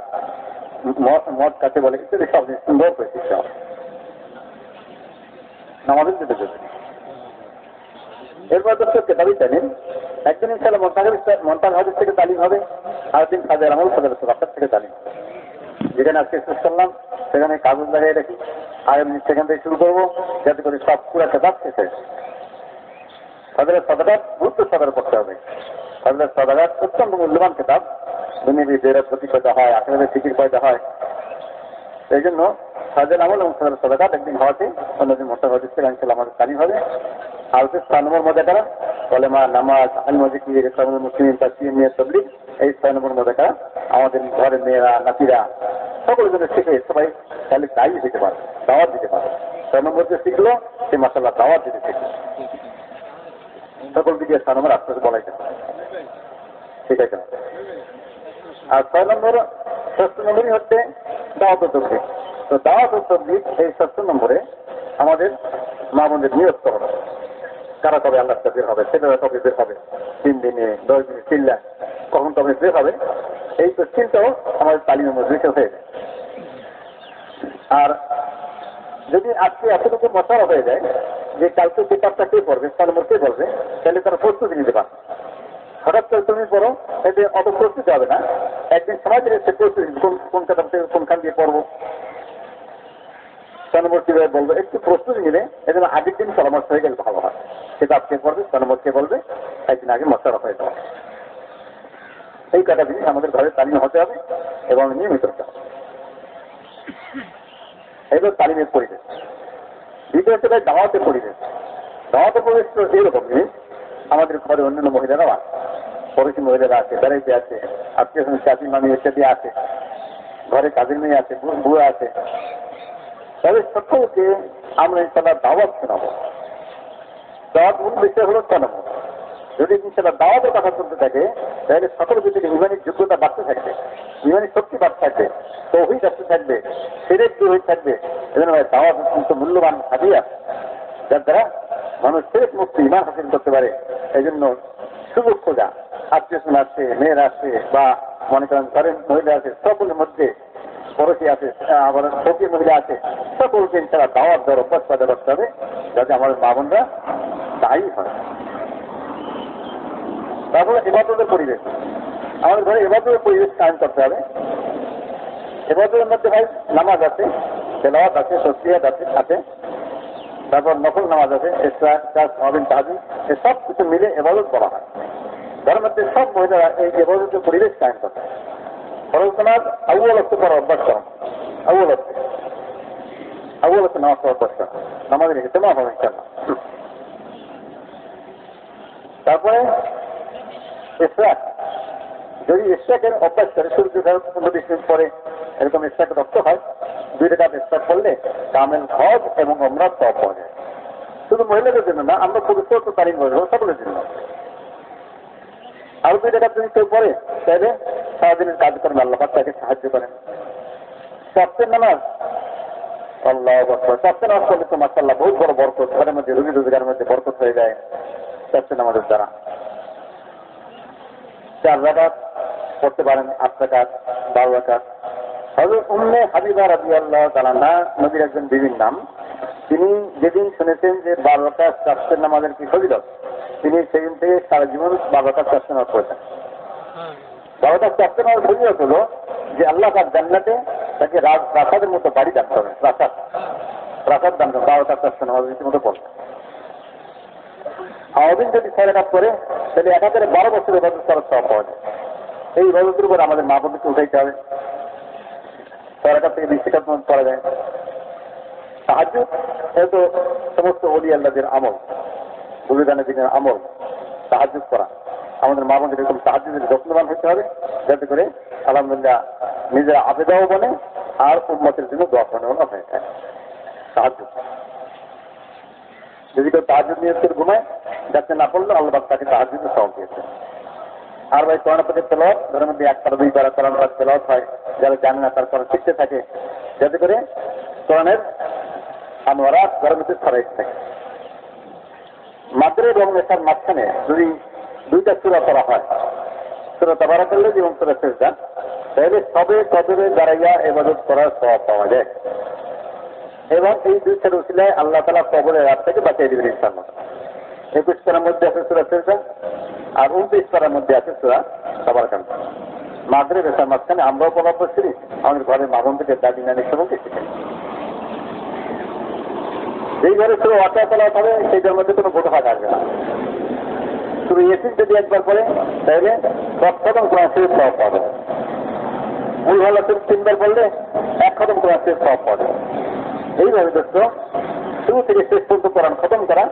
[SPEAKER 1] মদ- কাকে বলে ইত্যাদি সব সুন্দর শিখতে নামাজের যেতে যেতে এরপর তো কেতাবি তালিম একদিন ইনশাল্লাহ মন্তাগ হাদিস থেকে তালিম হবে, আরেকদিন সাদের আমল সাদের রাস্তার থেকে তালিম যেখানে আজকে শেষ করলাম, সেখানে কাগজ লাগিয়ে রাখি আর এমনি সেখান থেকে শুরু করব, যাতে করে সব পুরা কেতাব শেষ হয়। তাদের সদাগাত গুরুত্ব সদর করতে হবে। তাদের সদাগাত অত্যন্ত মূল্যবান কেতাব। বেরত প্রতি পয়দা হয় আখেরাতে ফিকির পয়দা হয়। সেই জন্য সাজের আমল এবং সাদের সদাগাত একদিন হওয়াতে অন্যদিন মোটা হদিস থেকে ইনশাল্লাহ আমাদের তালিম হবে। আর ছয় নম্বর মজা করা কলেমা নামাজ, আল মুসলিম তাসিম নিয়ে তবলিক এই ছয় নম্বর মজা করা আমাদের ঘরের মেয়েরা, নাতিরা, সকল জন্য শিখে সবাই তাহলে তাই দিতে পারে, দাওয়াত দিতে পারে। ছয় নম্বর যে শিখলো, সে মাসাল্লাহ দাওয়াত দিতে শিখলো সকল দিকে ছয় নম্বর আস্তে আস্তে বলাই যাবে আছে। আর ছয় নম্বর, ষষ্ঠ নম্বরই হচ্ছে তো এই ষষ্ঠ নম্বরে আমাদের মা নিয়োগ করা কারা কবে আল্লাহ হবে? কবে বের হবে? তিন দিনে, দশ দিনে চিল্লা কখন কবে বের হবে? এই তো চিন্তাও আমাদের হয়ে আর যদি আজকে এতটুকু মশারা হয়ে যায় যে কালকে কিতাবটা কে পড়বে, তার মধ্যে পড়বে তাহলে তারা প্রস্তুতি নিতে পারবে। হঠাৎ করে তুমি পড়ো এতে অত প্রস্তুতি হবে না। একদিন সময় দিলে সে প্রস্তুতি কোন কিতাব থেকে কোনখান দিয়ে পড়ব? নম্বর কীভাবে বলব, একটু প্রস্তুতি নিলে এজন্য আগের দিন পরামর্শ হয়ে গেলে ভালো হয়। কিতাব কে পড়বে কে বলবে, একদিন আগে মশলা হয়ে যাবে। এই কটা জিনিস আমাদের ঘরে তালিম হতে হবে এবং নিয়মিত হতে হবে। এগুলো তালিমের পরিবেশ দ্বিতীয় হচ্ছে ভাই দাওয়াতের পরিবেশ দাওয়াতের পরিবেশ তো এইরকম জিনিস আমাদের ঘরে অন্যান্য মহিলারাও আছে পড়োশি মহিলারা আছে, বেড়াইতে আছে, আত্মীয় স্বজন চাকরি মামি ইত্যাদি আছে, ঘরে কাজের মেয়ে আছে, বু- বুয়া আছে। তাদের সকলকে আমরা ইনশাল্লাহ দাওয়াত শোনাবো। দাওয়াত মূল বিষয় হলো শোনাবো। যদি ইনশাল্লাহ দাওয়াতের কথা চলতে থাকে, তাহলে সকল যদি ইমানের যোগ্যতা বাড়তে থাকবে, ইমানের শক্তি বাড়তে থাকবে, তৌহিদ আসতে থাকবে সেরের দূর হয়ে থাকবে, এজন্য দাওয়াত অত্যন্ত মূল্যবান হাদিয়া। যার দ্বারা মানুষ শেষ মুক্তি ইমান হাসিল করতে পারে। এই জন্য সুযোগ খোঁজা আত্মীয় আসছে মেয়েরা আসছে বা মনে করেন ঘরের মহিলা আছে, সকলের মধ্যে পড়োশি আছে আবার ফকির মহিলা আছে, সকলকে তারা দেওয়ার অভ্যাস পাতে করতে হবে, যাতে আমাদের মা বোনরা দায়ী হয়। তারপরে এবাদতের পরিবেশ। আমাদের ঘরে এবাদতের পরিবেশ কায়ন করতে হবে। এবাদতের মধ্যে ভাই নামাজ আছে, তেলাওয়াত আছে সসিয়াত আছে আছে তারপর নকল নামাজ আছে সব কিছু মিলে এবাদত করা হয়। যার মধ্যে সব মহিলারা এই এবাদতের পরিবেশ কায়েম করতে হয় ফরজ নামাজ আউ্ল হচ্ছে করা অভ্যাস করা। আউ্ল হচ্ছে। আউ্ল হচ্ছে নামাজ পড়া অভ্যাস করা। নামাজের হিসেবে হবে তারপরে ইসরাক যদি ইসরাকের অভ্যাস করে, সূর্য পরে এরকম ইসরাক রক্ত হয় দুই টাকা ইসরাক করলে কামেল হজ এবং অমরা সব পাওয়া যায়। শুধু মহিলাদের জন্য না, আমরা খুব ছোট তারিখ বলব সকলের জন্য। আরও দুই টাকা যদি কেউ পরে তাহলে সারাদিনের কাজ করেন, আল্লাহ তাকে সাহায্য করেন। সপ্তাহের নামাজ, আল্লাহ সপ্তাহ নামাজ করলে তো মাসাল্লাহ বহুত বড় বরকত, ঘরের মধ্যে রুগী রোজগারের মধ্যে বরকত হয়ে যায় সপ্তাহ নামাজের দ্বারা। চার রাকাত পড়তে পারেন, আট রাকাত, বারো রাকাত হজরত উম্মে হাবিবা রাবি আল্লাহ তালানা নবীর একজন বিবির নাম। তিনি যেদিন শুনেছেন যে বারো রাকাত চারটের নামাজের কি ফজিলত, তিনি সেদিন থেকে সারা জীবন বারো রাকাত চারটে নামাজ পড়েছেন বারো রাকাত চারটে নামাজ ফজিলত হলো যে আল্লাহ তার জান্নাতে তাকে রাজ প্রাসাদের মতো বাড়ি দান করেন প্রাসাদ প্রাসাদ দান করেন বারো রাকাত চারটে নামাজ রীতিমতো পড়েন আমাদের যদি ছয় রেখাত করে তাহলে এক বারো বছরের বছর তারা সব পাওয়া যায়। এই বছরের উপর আমাদের মা বোনকে উঠাইতে হবে। রেখাত থেকে বিশ রেখাত করা যায়। সাহায্য যেহেতু সমস্ত অলি আল্লাহদের আমল বলিদানের দিনের আমল সাহায্য করা। আমাদের মা বোনদের এরকম সাহায্যের যত্নবান হতে হবে, যাতে করে আলহামদুলিল্লাহ নিজেরা আবেদাও বনে আর উন্মতের জন্য দোয়া করানো হয়ে থাকে সাহায্য যদি কেউ তাহাজ নিয়ে ঘুমায়, যাতে না পড়ল আল্লাহ তাকে তাহাজ সব দিয়েছে আর ভাই কোরআন পাকের তেলাওয়াত ঘরের মধ্যে একবার দুইবার কোরআন পাক তেলাওয়াত হয়, যারা জানে না তার কোরআন শিখতে থাকে। যাতে করে কোরআনের আনোয়ারা ঘরের মধ্যে ছড়াইতে থাকে। মাত্রে এবং নেশার মাঝখানে যদি দুইটা সুরা করা হয়, সুরা তাবারা করলে এবং সুরা শেষ যান তাহলে সবে কদরে দাঁড়াইয়া এবাদত করার স্বভাব পাওয়া যায়। এবং এই দুইটার উচিলায় আল্লাহ তালা কবরের রাত থেকে বাঁচিয়ে দিবেন ইনশাল্লাহ একুশ পারার মধ্যে আছে সুরা শেষা আর উনত্রিশ পারার মধ্যে আছে সুরা সবার কান মাদ্রে বেসার মাঝখানে আমরাও প্রভাব করছি আমাদের ঘরের মাগন থেকে দাদি নানির সঙ্গে শিখে যেই ঘরে শুধু অটা তোলা হবে, সেইটার মধ্যে কোনো হাত আসবে না। শুধু এসিড যদি একবার করে তাহলে কদম কোরআন শেষ সব পাবে ভুল ভালো তিনবার বললে এক কদম কোরআন শেষ সব পাবে এইভাবে দোস্ত, শুরু থেকে শেষ পর্যন্ত কোরআন খতম করা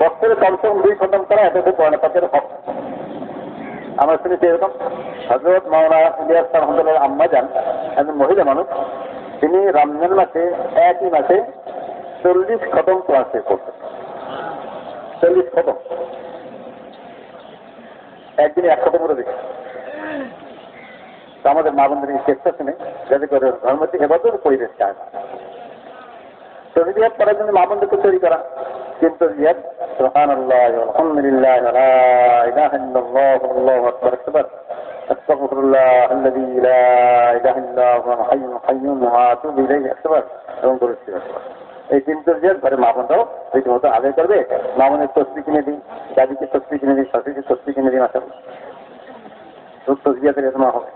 [SPEAKER 1] বছরে কমসে কম দুই খতম করা এটাতে কোরআন পাকের হক। আমরা শুনেছি এরকম। হজরত মাওলা আম্মা যান একজন মহিলা মানুষ, তিনি রমজান মাসে, একই মাসে চল্লিশ খতম কোরআন শেষ করতেন চল্লিশ খতম। একদিনে এক খতম করে দিচ্ছে আমাদের মা বন্ধুদের চেষ্টা শুনে যাতে করে ধর্ম থেকে এবছর পরিবেশ চায়। তরিয়াত করার জন্য মা বন্ধুকে তৈরি করা কিন্তু রিয়াদ সুবহান আল্লাহ আলহামদুলিল্লাহ লা ইলাহা ইল্লাল্লাহ আল্লাহু আকবার আকবার استغفر الله الذي لا اله الا هو الحي القيوم واتوب اليه আকবার এবং দরুদ আকবার এই তিন তরিয়াত পরে মা বন্ধুরাও রীতিমতো আদায় করবে মা বোনের তসবি কিনে দিই দাদিকে তসবি কিনে দিই শাশুড়িকে তসবি কিনে দিই মাসা তসবিয়াতের এরকম হবে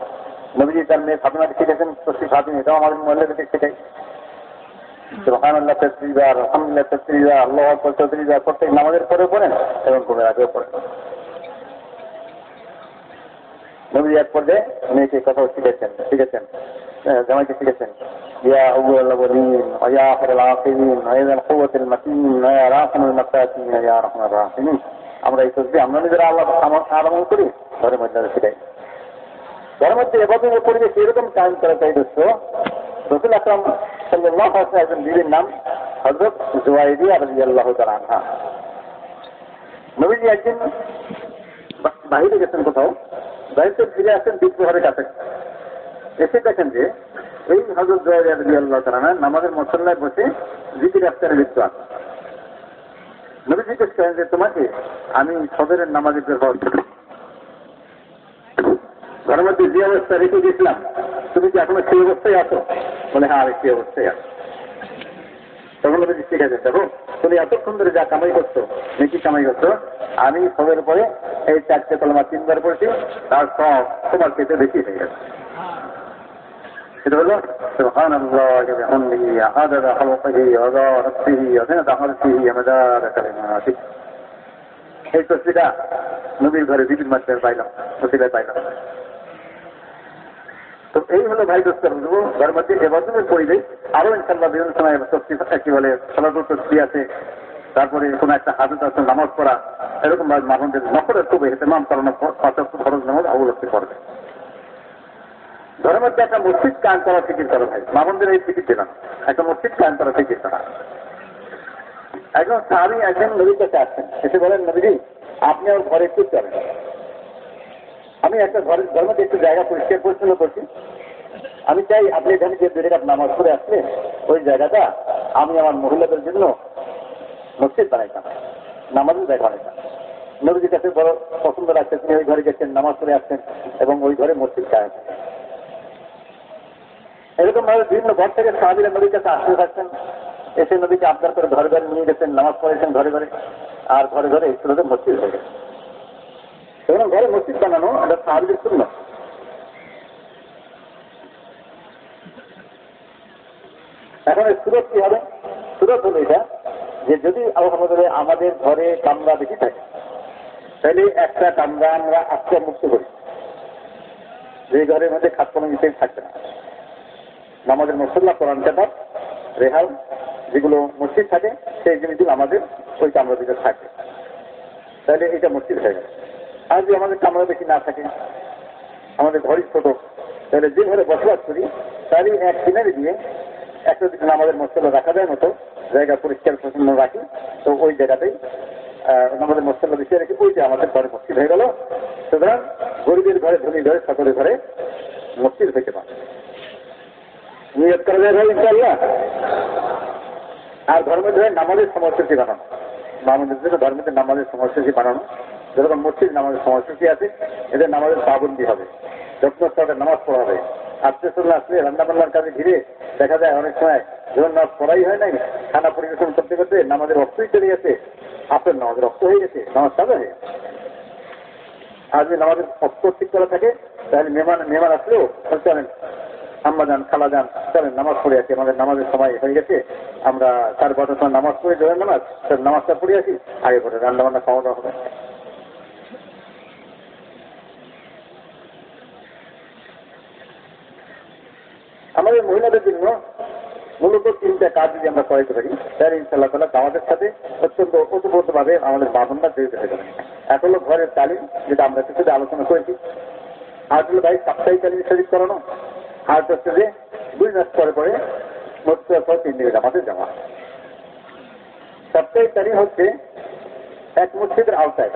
[SPEAKER 1] নবীজি তার মেয়ে ফাতিমাকে শিখেছেন তসবি ফাতিমা এটাও আমাদের মহিলাদেরকে শেখাই সুবহান আল্লাহ তসবিবা আলহামদুলিল্লাহ তসবিবা আল্লাহ আকবর তসবিবা প্রত্যেক নামাজের পরেও পড়েন এবং ঘুমের আগেও পড়েন নবী এক পর্যায়ে মেয়েকে কথাও শিখেছেন শিখেছেন জামাইকে শিখেছেন ইয়া أول الأولين ويا آخر الآخرين ويا ذا القوة المتين ويا راحم المساكين ويا رحم الراحمين আমরা এই তসবি আমরা নিজেরা আল্লাহ আরামন করি ঘরের মধ্যে শিখাই তার মধ্যে এবাদের পরিবেশ এরকম কায়ন করা চাই দোস্ত রসুল আকরাম সাল্লাহ নাম হজরত জুয়াইদি আলী আল্লাহ তালা নবীজি একদিন বাহিরে গেছেন কোথাও ফিরে আসেন দ্বিতীয়ভাবে কাছে। এসে দেখেন যে এই হজরত জুয়াইদি আলী আল্লাহ তালা নামাজের মসল্লায় বসে জিকির আফতারে লিপ্ত আছে নবী জিজ্ঞেস করেন যে, তোমাকে আমি সদরের নামাজে ঘরের মধ্যে যে অবস্থা রেখে গেছিলাম, তুমি কি এখনও সেই অবস্থায় আছো? বলে হ্যাঁ আমি সেই অবস্থায় আছো তখন বলে ঠিক আছে দেখো তুমি এতক্ষণ ধরে যা কামাই করছো নেকি কামাই করছো আমি সবের পরে এই চারটে কলমা তিনবার পড়ছি তার সব তোমার পেতে বেশি হয়ে গেছে সেটা হলো سبحان الله بحمده عدد خلقه ورضا نفسه وزنة عرشه ومداد كلماته এই তসবিটা নবীর ঘরে বিভিন্ন মাত্রায় পাইলাম ওসিলায় পাইলাম তো এই হলো ভাই দোস্ত বুঝব ঘরের মধ্যে এবছরের পরিবেশ আরও ইনশাল্লাহ বিভিন্ন সময় কি বলে তসবি আছে। তারপরে কোন একটা হাজত আছে, নামাজ পড়া, এরকম ভাবে মানুষদের নকরের খুব হেতেমাম করানো খরচ নামাজ অবলম্বন করবে মধ্যে একটা মসজিদ কায়ন করা ফিকির করো ভাই। মামনদের এই ফিকির দিলাম। একটা মসজিদ কায়ন করা ফিকির করা। একজন সাহাবি একজন নবীর কাছে আসছেন। এসে বলেন, নবীজি, আপনি ওর ঘরে একটু চলেন। আমি একটা ঘরের মধ্যে একটু জায়গা পরিষ্কার পরিচ্ছন্ন করছি। আমি চাই আপনি এখানে যে দুই রেখাত নামাজ পড়ে আসলে, ওই জায়গাটা আমি আমার মহিলাদের জন্য মসজিদ বানাইতাম। নামাজের জায়গা বানাইতাম। নবীজির কাছে বড় পছন্দ লাগছে, তিনি ওই ঘরে গেছেন, নামাজ পড়ে আসছেন এবং ওই ঘরে মসজিদ কায়ন এরকম ভাবে বিভিন্ন ঘর থেকে সাহাবিরা নবীর কাছে আসতে থাকছেন, এসে নদীকে আপনার করে ঘরে ঘরে নিয়ে গেছেন, নামাজ পড়েছেন ঘরে ঘরে, আর ঘরে ঘরে ছোটদের মসজিদ হয়ে গেছে। এবং ঘরে মসজিদ বানানো, এটা সাহাবিদের শূন্য এখন এই সুরত কি হবে? সুরত হলো এটা যে যদি আলহামদুলিল্লাহ আমাদের ঘরে কামরা বেশি থাকে, তাহলে একটা কামরা আমরা আজকে মুক্ত করি। যে ঘরের মধ্যে খাত কোনো মিশে থাকবে না। নামাজের মসল্লা, কোরআন কেতাব রেহাল যেগুলো মসজিদ থাকে, সেই জিনিসগুলো আমাদের ওই কামরা থাকে। তাহলে এটা মসজিদ হয়ে গেল। আর যদি আমাদের কামরা বেশি না থাকে, আমাদের ঘরই ছোট, তাহলে যে ঘরে বসবাস করি তাহলে এক কিনারে দিয়ে একটা দিন আমাদের মশলা রাখা যায় মতো, জায়গা পরিষ্কার পরিচ্ছন্ন রাখি, তো ওই জায়গাতেই আমাদের মশলা বেশি রেখে, ওই যে আমাদের ঘরে মসজিদ হয়ে গেল। সুতরাং গরিবের ঘরে ধনী ঘরে, সকলের ঘরে মসজিদ হইতে পারে। নিয়োগ করা যায় ভাই ইনশাল্লাহ আর ধর্মের ধরে নামাজের সময়সূচি বানানো মামুদের জন্য ধর্মের নামাজের সময়সূচি বানানো যেরকম মসজিদ নামাজের সময়সূচি আছে, এদের নামাজের পাবন্দি হবে। যত্ন সহকারে নামাজ পড়া হবে আত্মীয় আসলে রান্না বান্নার কাজে ঘিরে দেখা যায় অনেক সময় যখন নামাজ পড়াই হয় নাই, খানা পরিবেশন করতে করতে নামাজের রক্তই চলে গেছে আপনার নামাজের রক্ত হয়ে গেছে, নামাজ সাজা হয়ে আর যদি নামাজের অস্ত্র ঠিক করা থাকে, তাহলে মেহমান মেহমান আসলেও চলেন আম্মা যান, খালা যান, চলেন, নামাজ পড়ে আসি, আমাদের নামাজের সময় হয়ে গেছে, আমরা সাড়ে বারোটার সময় নামাজ পড়ে যাবেন নামাজ নামাজটা পড়ে আসি, আগে করে রান্না বান্না খাওয়া দাওয়া হবে। আমাদের মহিলাদের জন্য মূলত তিনটা কাজ যদি আমরা করাইতে পারি তাহলে ইনশাল্লাহ তালা আমাদের সাথে অত্যন্ত ওতপ্রোতভাবে আমাদের বাবনরা জড়িত হয়ে যাবে এক হলো ঘরের তালিম, যেটা আমরা কিছুতে আলোচনা করেছি। আর হলো ভাই, সাপ্তাহিক তালিম শরীর করানো আর হচ্ছে যে, দুই মাস পরে পরে পর তিন দিনের আমাদের জমা। সাপ্তাহিক তালিম হচ্ছে এক মসজিদের আওতায়।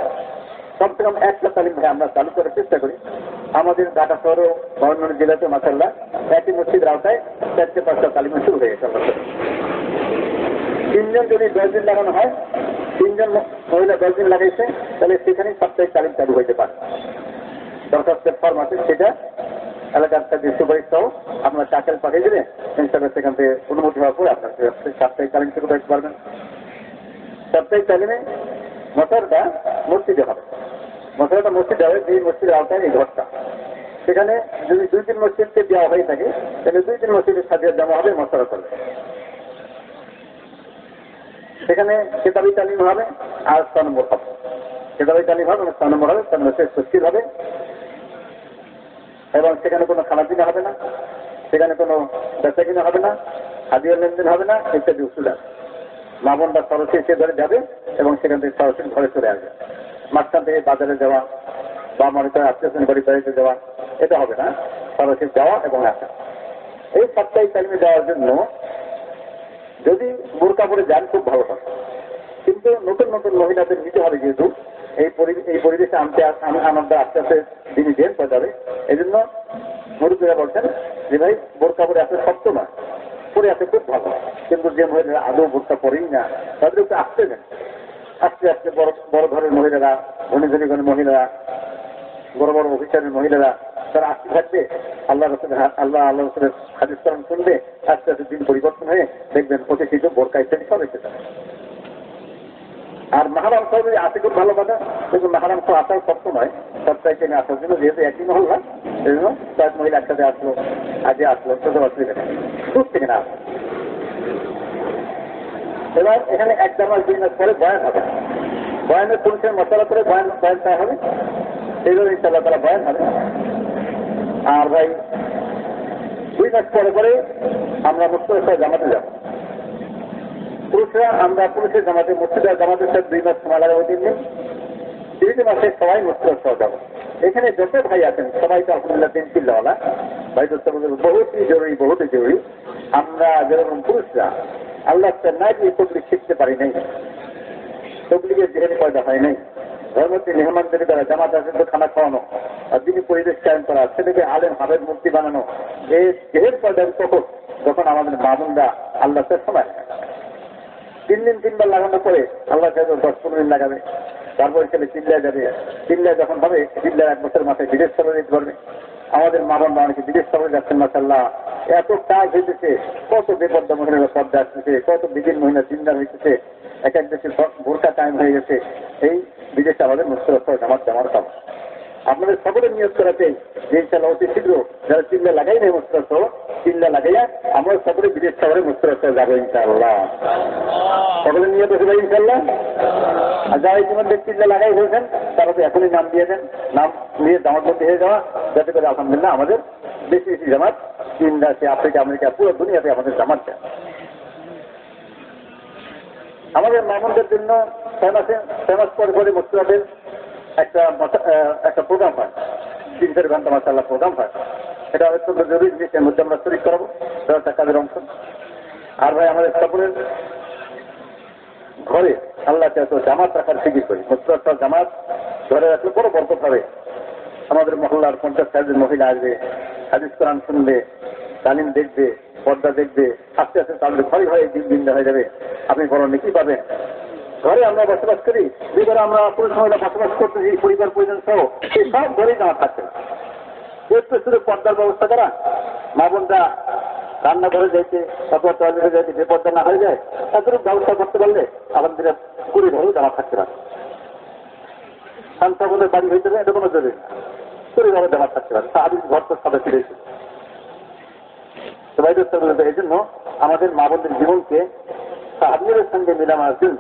[SPEAKER 1] কমসে কম একটা তালিম ভাই আমরা চালু করার চেষ্টা করি। আমাদের ঢাকা শহর ও অন্যান্য জেলাতে মাসাল্লাহ একই মসজিদের আওতায় চারটে পাঁচটা তালিম শুরু হয়ে গেছে তিনজন যদি দশ দিন লাগানো হয়, তিনজন মহিলা দশ দিন লাগাইছে, তাহলে সেখানেই সাপ্তাহিক তালিম চালু হইতে পারে। দরখাস্ত ফর্ম আছে, সেটা এলাকার কাছে সুপারিশ সহ আপনার চাকেল পাঠিয়ে দিলে ইনশাল্লাহ সেখান থেকে অনুমতি হওয়ার পরে আপনার সাপ্তাহিক তালিম শুরু করতে পারবেন। সাপ্তাহিক তালিমে মশারটা মসজিদে হবে। মশারটা মসজিদে হবে যে মসজিদের আওতায় এই ঘরটা। সেখানে যদি দুই তিন মসজিদকে দেওয়া হয়ে থাকে, তাহলে দুই তিন মসজিদের সাথে জমা হবে, মশারা করবে। সেখানে কেতাবি তালিম হবে আর ছ নম্বর হবে। কেতাবি তালিম হবে, ছ নম্বর হবে তার মধ্যে স্বস্তির হবে। এবং সেখানে কোনো খানাপিনা হবে না, সেখানে কোনো বেচা কিনা হবে না হাজিয়া লেনদেন হবে না, ইত্যাদি উসুল আছে। মা বোনরা সরাসরি সে ধরে যাবে এবং সেখান থেকে সরাসরি ঘরে চলে আসবে। মাঝখান থেকে বাজারে যাওয়া বা মনে করে আত্মীয় বাড়ি বাড়িতে যাওয়া এটা হবে না। সরাসরি যাওয়া এবং আসা। এই সাপ্তাহিক তালিমে যাওয়ার জন্য যদি বোরকা পরে যান, খুব ভালো হয়। কিন্তু নতুন নতুন মহিলাদের নিতে হবে যেহেতু, এই এই পরিবেশে আনতে আনন্দ আস্তে আস্তে দিনই জেন হয়ে যাবে। এই জন্য মুরুব্বীরা বলছেন যে, ভাই, বোরকা পরে আসতে সত্য নয় পরে আসে খুব ভালো। কিন্তু যে মহিলারা আদৌ বোরকা পরেই না, তাদের একটু আসতে দেন আস্তে আস্তে বড় বড় ঘরের মহিলারা, ধনী ধনী ঘরের মহিলারা বড় বড় অফিসারের মহিলারা তারা আসতে থাকবে। আল্লাহ আল্লাহ আল্লাহ রসুলের হাদিস কারণ শুনবে, আস্তে আস্তে দিন পরিবর্তন হয়ে দেখবেন অতিথিত বোরকা ইত্যাদি সব এসেছে আর মাহারাম সহ যদি আসে খুব ভালো কথা কিন্তু মাহারাম সহ আসার শর্ত নয়। সপ্তাহে ট্রেনে আসার জন্য যেহেতু একই মহল মহল্লা সেই জন্য কয়েক মহিলা একসাথে আসলো আজকে আসলো, ছোট অসুবিধা নেই দূর থেকে না আসলো। এবার এখানে এক মাস দুই মাস পরে বয়ান হবে। বয়ানের পুরুষের মশলা করে বয়ান বয়ান হবে। এইভাবে ইনশাল্লাহ তারা বয়ান হবে। আর ভাই, দুই মাস পরে পরে আমরা মুস্তফা সাহেব জামাতে যাব। পুরুষরা, আমরা পুরুষের জামাতে মুর্শিদা জামাতের সাথে দুই মাস সময় লাগাবো তিন দিন। তৃতীয় মাসে সবাই মুস্তফা সাহেব যাব। এখানে যত ভাই আছেন, সবাই তো আলহামদুলিল্লাহ দিন চিল্লাওয়ালা ভাই দোস্ত বহুতই জরুরি বহুতই জরুরি। আমরা যেরকম পুরুষরা, আল্লাহ না দিয়ে তবলিক শিখতে পারি নাই। তবলিগের জেহেন পয়দা হয় নাই। ধর্মটি মেহমানদের দ্বারা জামাত আসেন খানা খাওয়ানো। আর দিনী পরিবেশ কায়ন করা ছেলেকে আলেম হাবের মূর্তি বানানো। এই জেহের পয়দার তখন, যখন আমাদের মামুনরা আল্লাহ সময়। তিন দিন, তিনবার লাগানোর পরে আল্লাহ চাইবে দশ পনেরো দিন লাগাবে। তারপরে ছেলে চিল্লায় যাবে। চিল্লায় যখন হবে, চিল্লায় এক বছর মাথায় বিদেশ সফরে যেতে আমাদের মা বাবা অনেকে বিদেশ সফরে যাচ্ছেন মাসাল্লাহ এত কাজ হইতেছে, কত বেপর্দা মহিলারা পর্দা আসতেছে কত বিদিন মহিলা চিন্তার হইতেছে, এক এক দেশে ভোরকা টাইম হয়ে গেছে। এই বিদেশে আমাদের মুস্তরফ জামাত জামার কাম আপনাদের সকলে নিয়োগ করাতে যে ইনশাল্লাহ অতি শীঘ্র যারা চিল্লা লাগাই নেই মুস্তরফ চিল্লা লাগাইয়া আমরা সকলে বিদেশ শহরে মুস্তরফ যাব ইনশাআল্লাহ। সকলে নিয়ে বসে যাই ইনশাল্লাহ আর যারা ইতিমধ্যে চিল্লা লাগাই হয়েছেন, তারা তো এখনই নাম দিয়ে দেন, নাম নিয়ে জামাত মধ্যে হয়ে যাওয়া, যাতে করে আলহামদুলিল্লাহ আমাদের বেশি বেশি জামাত চীন রাশিয়া আফ্রিকা আমেরিকা পুরো দুনিয়াতে আমাদের জামাত দেয় আমাদের মামুনদের জন্য ফেমাসে ফেমাস পরে পরে মুসলিমদের একটা একটা প্রোগ্রাম হয়। তিন চার ঘণ্টা মাসাল্লাহ প্রোগ্রাম হয়। এটা অত্যন্ত জরুরি জিনিস এর মধ্যে আমরা শরীর করাবো। কাজের অংশ। আর ভাই, আমাদের সকলের ঘরে আল্লাহ চাইতো জামাত রাখার ফিকির করি। মুসলিম জামাত ঘরে রাখলে বড় বরকত হবে। আমাদের মহল্লার পঞ্চাশ হাজার মহিলা আসবে। হাদিস কোরআন শুনবে তালিম দেখবে, পর্দা দেখবে, আস্তে আস্তে তাদের ঘরে ঘরে দিন দিন হয়ে যাবে। আপনি বড় নেকি পাবেন? ঘরে আমরা বসবাস করি, যে ঘরে আমরা পুরুষ মহিলা বসবাস করতেছি, পরিবার, পরিজন সহ সেই সব ঘরেই জামা থাকছে একটু শুধু পর্দার ব্যবস্থা করা। মা বোনরা রান্নাঘরে যাইতে, অথবা টয়লেটে যাইতে যে পর্দা না হয়ে যায় তাদের ব্যবস্থা করতে পারলে আমাদের কুড়ি ঘরেও জামা থাকতে পারে। সন্তানদের বাড়ি হইতে এটা কোনো জরুরি না। কুড়ি ঘরে থাকতে পারে সাহাবিজ ঘর তো বাইরের এই জন্য আমাদের মা বোনদের জীবনকে সাহাবিদের সঙ্গে মিলানোর জন্য,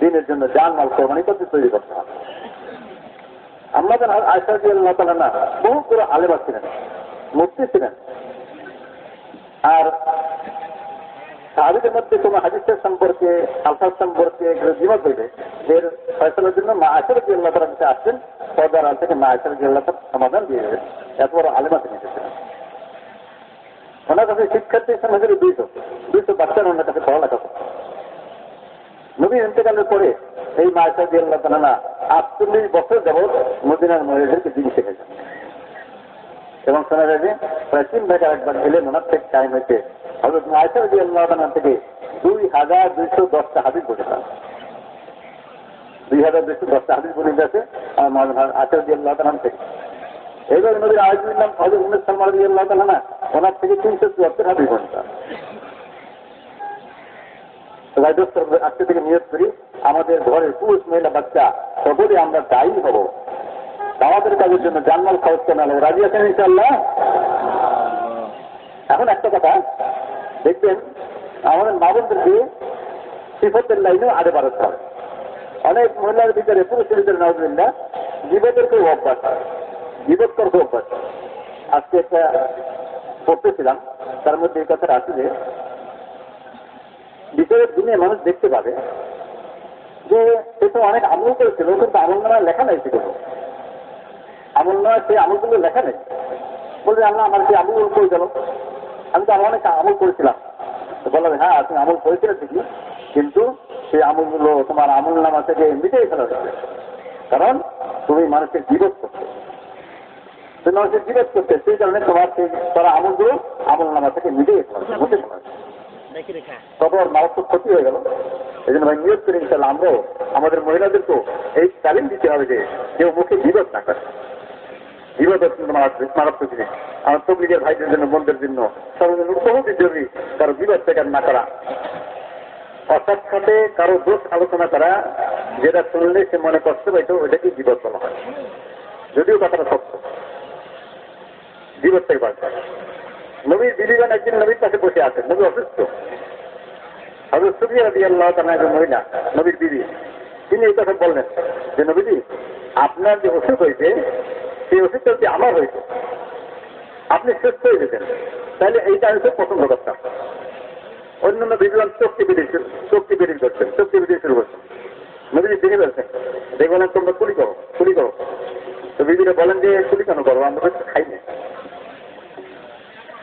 [SPEAKER 1] দিনের জন্য জান মাল, কোরবানি করতে তৈরি করতে হবে। আয়সা দিয়ে না বহু করে আলেমা ছিলেন মূর্তি ছিলেন। আর সাহাবিদের মধ্যে কোনো হাদিসের সম্পর্কে আলফার সম্পর্কে জীবন হইবে এর ফয়সলার জন্য মা আয়সার দিয়ে আল্লাহ আসছেন। পর্দার আল থেকে মা আয়সার দিয়ে সমাধান দিয়ে দেবেন এত বড় আলেমা তিনি এসেছিলেন ওনার কাছে শিক্ষার্থী সমাজের দুইশো। দুইশো বাচ্চারা ওনার কাছে পড়ালেখা করছে নবী ইন্তেকালের পরে এই মায়েশা দিয়ে আল্লাহ তালা আটচল্লিশ বছর যাবৎ মদিনার মহিলাদেরকে দিন শিখেছেন এবং শোনা যায় যে প্রায় তিন ভাগের একবার এলেন ওনার থেকে টাইম হয়েছে হজরত মায়েশা দিয়ে আল্লাহ থেকে দুই হাজার দুইশো দশটা হাদিস বলেছেন। দুই হাজার দুইশো দশটা হাদিস বলে গেছে আমার আচার দিয়ে আল্লাহ তালাম থেকে নদীর নাম না, ওনার থেকে তিনশো চুয়াত্তর হাদিস আজকে থেকে নিয়োগ করি। আমাদের ঘরের পুরুষ মহিলা বাচ্চা, সকলে আমরা দায়ী হব। আমাদের কাজের জন্য জানমাল খরচ করে নেব রাজি আছেন ইনশাল্লাহ এখন একটা কথা, দেখবেন আমাদের মা মাবনদেরকে সিফতের লাইনেও আগে বাড়াতে হবে। অনেক মহিলার ভিতরে পুরুষের ভিতরে নজরুল্লাহ জীবতের খুব অভ্যাস জীবত কর খুব অভ্যাস আজকে একটা পড়তেছিলাম, তার মধ্যে এই কথাটা আছে যে বিচারের দিনে মানুষ দেখতে পাবে যে সে তো অনেক আমল করেছিল কিন্তু আমল নামা লেখা নেই সেগুলো। আমল নয় সেই আমলগুলো লেখা নেই। বলবে আমরা আমার যে আমল করে গেল? আমি তো অনেক আমল করেছিলাম। বললাম হ্যাঁ আপনি আমল করেছিলে ঠিকই, কিন্তু সেই আমলগুলো তোমার আমল নামা থেকে মিটেই ফেলা যাবে কারণ তুমি মানুষের বিরোধ করতে তুমি মানুষের বিরোধ করতে সেই কারণে তোমার সেই করা আমলগুলো আমল নামা থেকে মিটেই ফেলা। মুছে ফেলা তবে মারাত্মক ক্ষতি হয়ে গেল। এই জন্য ভাই নিয়োগ করে ইনশাল্লাহ আমরাও আমাদের মহিলাদেরকেও এই তালিম দিতে হবে যে কেউ মুখে বিরোধ না করে। অত্যন্ত মারাত্মক জিনিস। আমার তবলিগের ভাইদের জন্য বোনদের জন্য জন্য বহু জরুরি কারও বিরোধ থেকে না করা। অর্থাৎ সাথে কারও দোষ আলোচনা করা যেটা শুনলে সে মনে কষ্ট পাইতো ওইটাকে বিপদ বলা হয়। যদিও কথাটা সত্য। বাঁচা নবীর দিদিগণ একদিন নবীর কাছে বসে আছেন। নবী অসুস্থ। হজরত সুবিয়া রবি আল্লাহ একজন মহিলা, নবীর দিদি তিনি এই কথা বললেন যে, নবীজি, আপনার যে অসুখ হয়েছে, সেই অসুখটা যদি আমার হয়েছে। আপনি সুস্থ হয়ে যেতেন তাহলে এইটা খুব পছন্দ করতাম। অন্যান্য বিদ্যান চোখটি বেরিয়ে চোখটি বেরিয়ে করছেন চোখটি বেরিয়ে শুরু করছেন নবীজি দেখে ফেলছেন বলেন তোমরা কুলি করো কুলি করো। তো বিবিরা বলেন যে কুলি কেন করো? আমরা খাই না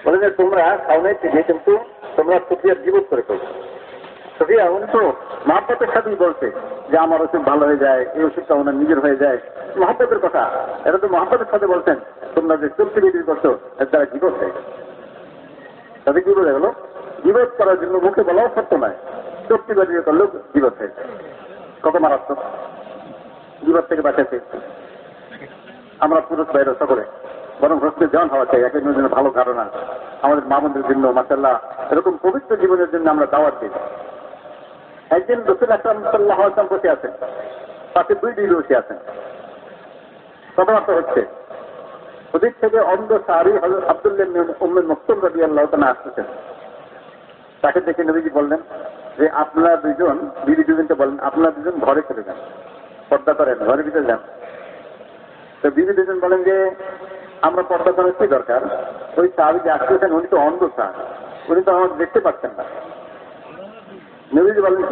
[SPEAKER 1] বলে যে, তোমরা খাওয়াই থেকে কিন্তু তোমরা সুফিয়ার জীবত করে ফেলছো। সুফিয়া উনি তো মহাব্বতের সাথেই বলছে যে, আমার ওষুধ ভালো হয়ে যায়, এই ওষুধটা ওনার নিজের হয়ে যায়। মহাব্বতের কথা। এটা তো মহাব্বতের সাথে বলছেন, তোমরা যে চুক্তি বিক্রি করছ, এর দ্বারা জীবত হয়ে তাতে কি বোঝা গেল? জীবত করার জন্য মুখে বলাও সত্য নয়। চুক্তি বেরিয়ে করলেও জীবত হয়ে কত মারাত্মক। জীবত থেকে বাঁচাতে আমরা পুরুষ বাইরে সকলে। বরং হস্তে জন হওয়া চাই, এক একজনের ভালো ধারণা। আমাদের মামুদের জন্য মাসাল্লাহ এরকম পবিত্র জীবনের জন্য আমরা দাওয়াত দিই। একদিন রসুল আকরাম সাল্লাহ আসলাম বসে আছেন। পাশে দুই দিদি বসে আছেন। কথাবার্তা হচ্ছে। ওদিক থেকে অন্ধ সারি আবদুল্লাহ উম্মেদ রবি আল্লাহ আসতেছেন। তাকে দেখে নবীজি বললেন যে, আপনারা দুজন দিদি দুজনকে বলেন, আপনারা দুজন ঘরে চলে যান। পর্দা করেন ঘরের ভিতরে যান। তো বিবি দুজন বলেন যে, আমরা পর্দা করার কি দরকার? ওই সাহাবি যে আসতেছেন উনি তো অন্ধ সাহ উনি তো আমার দেখতে পাচ্ছেন না। নবীজি বলেন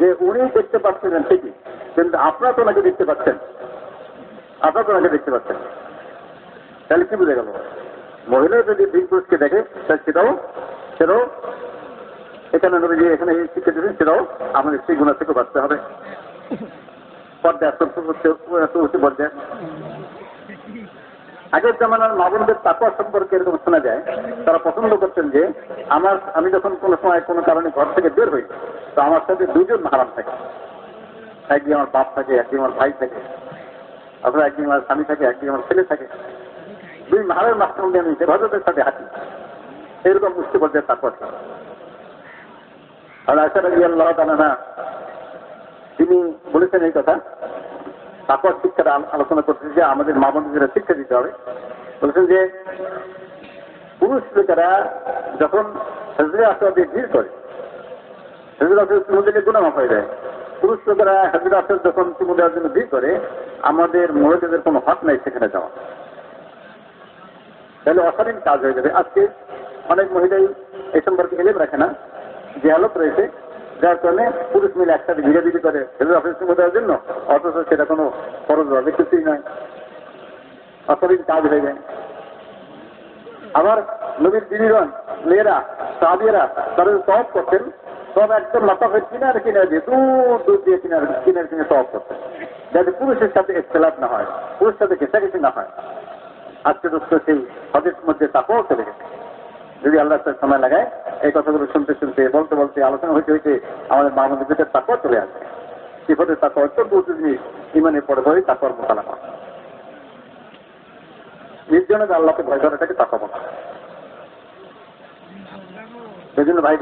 [SPEAKER 1] যে উনি দেখতে পাচ্ছেন ঠিকই, কিন্তু আপনারা তো ওনাকে দেখতে পাচ্ছেন। আপনারা তো ওনাকে দেখতে পাচ্ছেন। তাহলে কি বুঝে গেল? মহিলা যদি দিন পুরুষকে দেখে, তাহলে সেটাও সেটাও, এখানে নবীজি এখানে শিক্ষা দিয়েছেন, সেটাও আমাদের সেই গুণা থেকে বাঁচতে হবে। আগের জামানার মাবনদের তাকুয়া সম্পর্কে এরকম শোনা যায়, তারা পছন্দ করতেন যে, আমার, আমি যখন কোনো সময় কোনো কারণে ঘর থেকে বের হই, তো আমার সাথে দুজন হারাম থাকে। একদিন আমার বাপ থাকে একদিন আমার ভাই থাকে, অথবা একদিন আমার স্বামী থাকে একদিন আমার ছেলে থাকে। দুই মাঝখান দিয়ে আমি হেফাজতের সাথে হাঁটি। এরকম পর্যায়ে তাকুয়া ছিল আর আশা রাজি আল্লাহ তালা তিনি বলেছেন এই কথা। তারপর শিক্ষাটা আলোচনা করতে যে আমাদের মা বোনদের শিক্ষা দিতে হবে। বলেছেন যে, পুরুষ লোকেরা যখন হজরে আসবাদে ভিড় করে হজরে আসবাদ চুমুদিকে গুণা মাফ হয়ে যায়। পুরুষ লোকেরা হজরে আসবাদ যখন চুমু দেওয়ার জন্য ভিড় করে, আমাদের মহিলাদের কোনো হক নাই সেখানে যাওয়া। তাহলে অশালীন কাজ হয়ে যাবে। আজকে অনেক মহিলাই এই সম্পর্কে এলেম রাখে না, যে আলোক রয়েছে যার কারণে পুরুষ মিলে একসাথে ভিড়াভিড়ি করে হেলথ অফিসের দেওয়ার জন্য, অথচ সেটা কোনো খরচ হবে কিছুই নয়। অশালীন কাজ হয়ে যায়। আবার নবীর দিদিগণ, মেয়েরা সাহাবিয়েরা তারা সব করতেন। সব একদম মাতাফের কিনার কিনার দিয়ে, দূর দূর দিয়ে কিনার কিনার কিনে সব করতেন। যাতে পুরুষের সাথে এক্সেলাপ না হয়, পুরুষের সাথে ঘেঁষাঘেঁষি না হয়। আজকে দোস্ত সেই হজের মধ্যে তাকেও চলে গেছে। যদি আল্লাহ সময় লাগায়, এই কথাগুলো শুনতে শুনতে, বলতে বলতে আলোচনা হইতে হইতে আমাদের মা তাকওয়া চলে আসে। বিপদের তাকওয়া অত্যন্ত জিনিস ইমানের পরে পরে তাকওয়ার মোকালামা নির্জনে আল্লাহকে ভয় সেই জন্য ভাই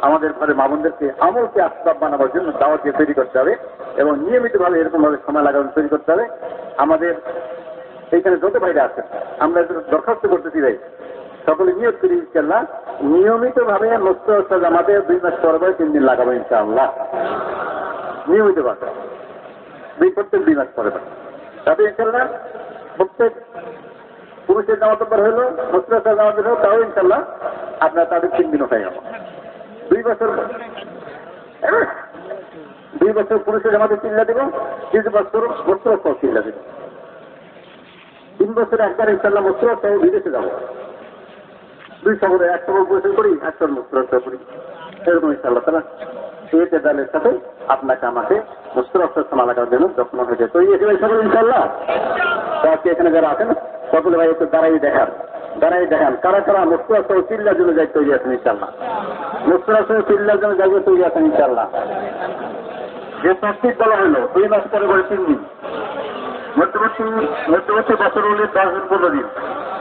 [SPEAKER 1] আমাদের ঘরে আমলকে বানাবার জন্য তৈরি করতে হবে এবং এরকম ভাবে সময় লাগানো তৈরি করতে হবে। আমাদের এইখানে যত ভাইরা আছে আমরা দরখাস্ত করতেছি ভাই। সকলে নিয়োগ করি ইনশাল্লাহ নিয়মিত ভাবে মুস্ত জামাতে দুই মাস পরে তিন দিন লাগাবো, ইনশাআল্লাহ। নিয়মিত ভাবে। দুই প্রত্যেক দুই মাস পরে তবে ইনশাল্লাহ প্রত্যেক পুরুষের জামাত পর হইল মুস্তার জামাত হলো, তাও ইনশাল্লাহ আপনার তাদের তিন দিনও হয়ে গেল দুই বছর দুই বছর পুরুষের জামাতে চিল্লা দিব, তিন বছর বস্ত্র চিল্লা দিব। তিন বছর একবার ইনশাল্লাহ বস্ত্র বিদেশে যাব। দুই শহরে এক শহর পরিচয় করি, এক শহর মুস্তুরক্ষা করি। এরকম ইনশাল্লাহ তারা সেই দলের সাথে আপনাকে আমাকে মুস্তুরক্ষা সমা লাগার জন্য যত্ন যায়। তো এই সকল ইনশাল্লাহ আজকে এখানে যারা আছেন, সকলে ভাই একটু দাঁড়াই দেখার দাঁড়াই দেখেন। কারা কারা মুস্তুরা সহ চিল্লার জন্য যাই তৈরি আছেন ইনশাল্লাহ মুস্তুরা সহ চিল্লার জন্য যাইতে তৈরি আছেন ইনশাল্লাহ যে তসবির বলা হলো, দুই মাস পরে করে তিন দিন। মধ্যবর্তী মধ্যবর্তী বছর হলে দশ দিন পনেরো দিন।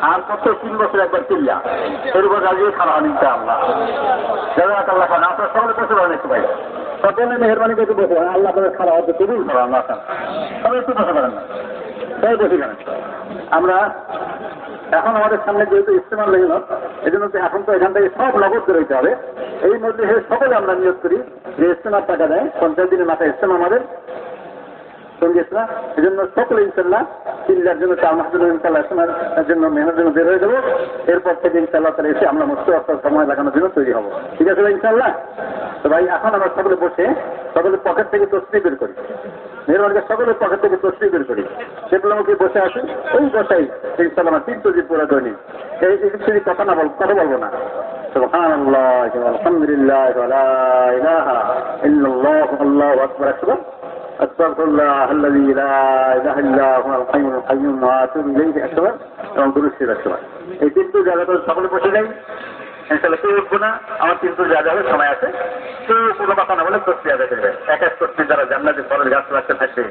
[SPEAKER 1] আর প্রত্যেক তিন বছর একবার চিল্লা। এর উপর রাজিয়ে খাওয়া হন খান আপনার সকলে বসে একটু ভাই। সকলে মেহরবানি করে বসে আল্লাহ খান একটু বসে পারেন না। বসে আমরা এখন আমাদের সামনে যেহেতু ইস্তেমাল লেগে না এই জন্য এখন তো এখান থেকে সব নগদ বেরোতে হবে। এই মধ্যে সকলে আমরা নিয়োগ করি। যে ইস্তেমার টাকা দেয়, পঞ্চাশ দিনের মাথায় ইস্তেমা আমাদের। সঙ্গে ইসলাম এই জন্য সকলে ইনশাল্লাহ চিল্লার জন্য চার মাসের জন্য ইনশাল্লাহ ইসলামের জন্য মেহনের জন্য বের হয়ে যাবো এরপর থেকে ইনশাল্লাহ তাহলে এসে আমরা মুক্ত অর্থাৎ সময় লাগানোর জন্য তৈরি হবো ঠিক আছে ভাই ইনশাল্লাহ তো ভাই এখন আমরা সকলে বসে সকলে পকেট থেকে তসবি বের করি মেহরবানকে সকলের পকেট থেকে তসবি বের করি সেগুলো আমাকে বসে আসি ওই বসাই ইনশাল্লাহ আমার তিন তসবি পুরো দৈনি এই এই কথা না বল কথা বলবো না سبحان الله والحمد لله ولا إله إلا الله الله أكبر أكبر أستغفر الله الذي لا إله إلا هو الحي القيوم وأتوب إليه أكبر এবং দুরুস্তির একবার এই তিনটু জায়গাটা সকলে বসে যাই তাহলে কেউ উঠবো না আমার তিনটু জায়গা হবে সময় আছে কেউ কোনো কথা না বলে তস্তি আদায় করবে এক এক তস্তি যারা জান্নাতে ফলের গাছ রাখতে থাকবে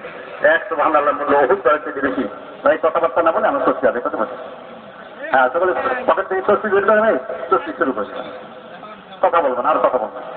[SPEAKER 1] এক তো ভালো আল্লাহ মূল্য ওহুদ করার থেকে বেশি ভাই কথাবার্তা না বলে আমার তস্তি আদায় করতে পারছি হ্যাঁ সকলে পকেট থেকে তস্তি বের করে নেই তস্তি শুরু করছে কথা বলবো না আর কথা বলবো না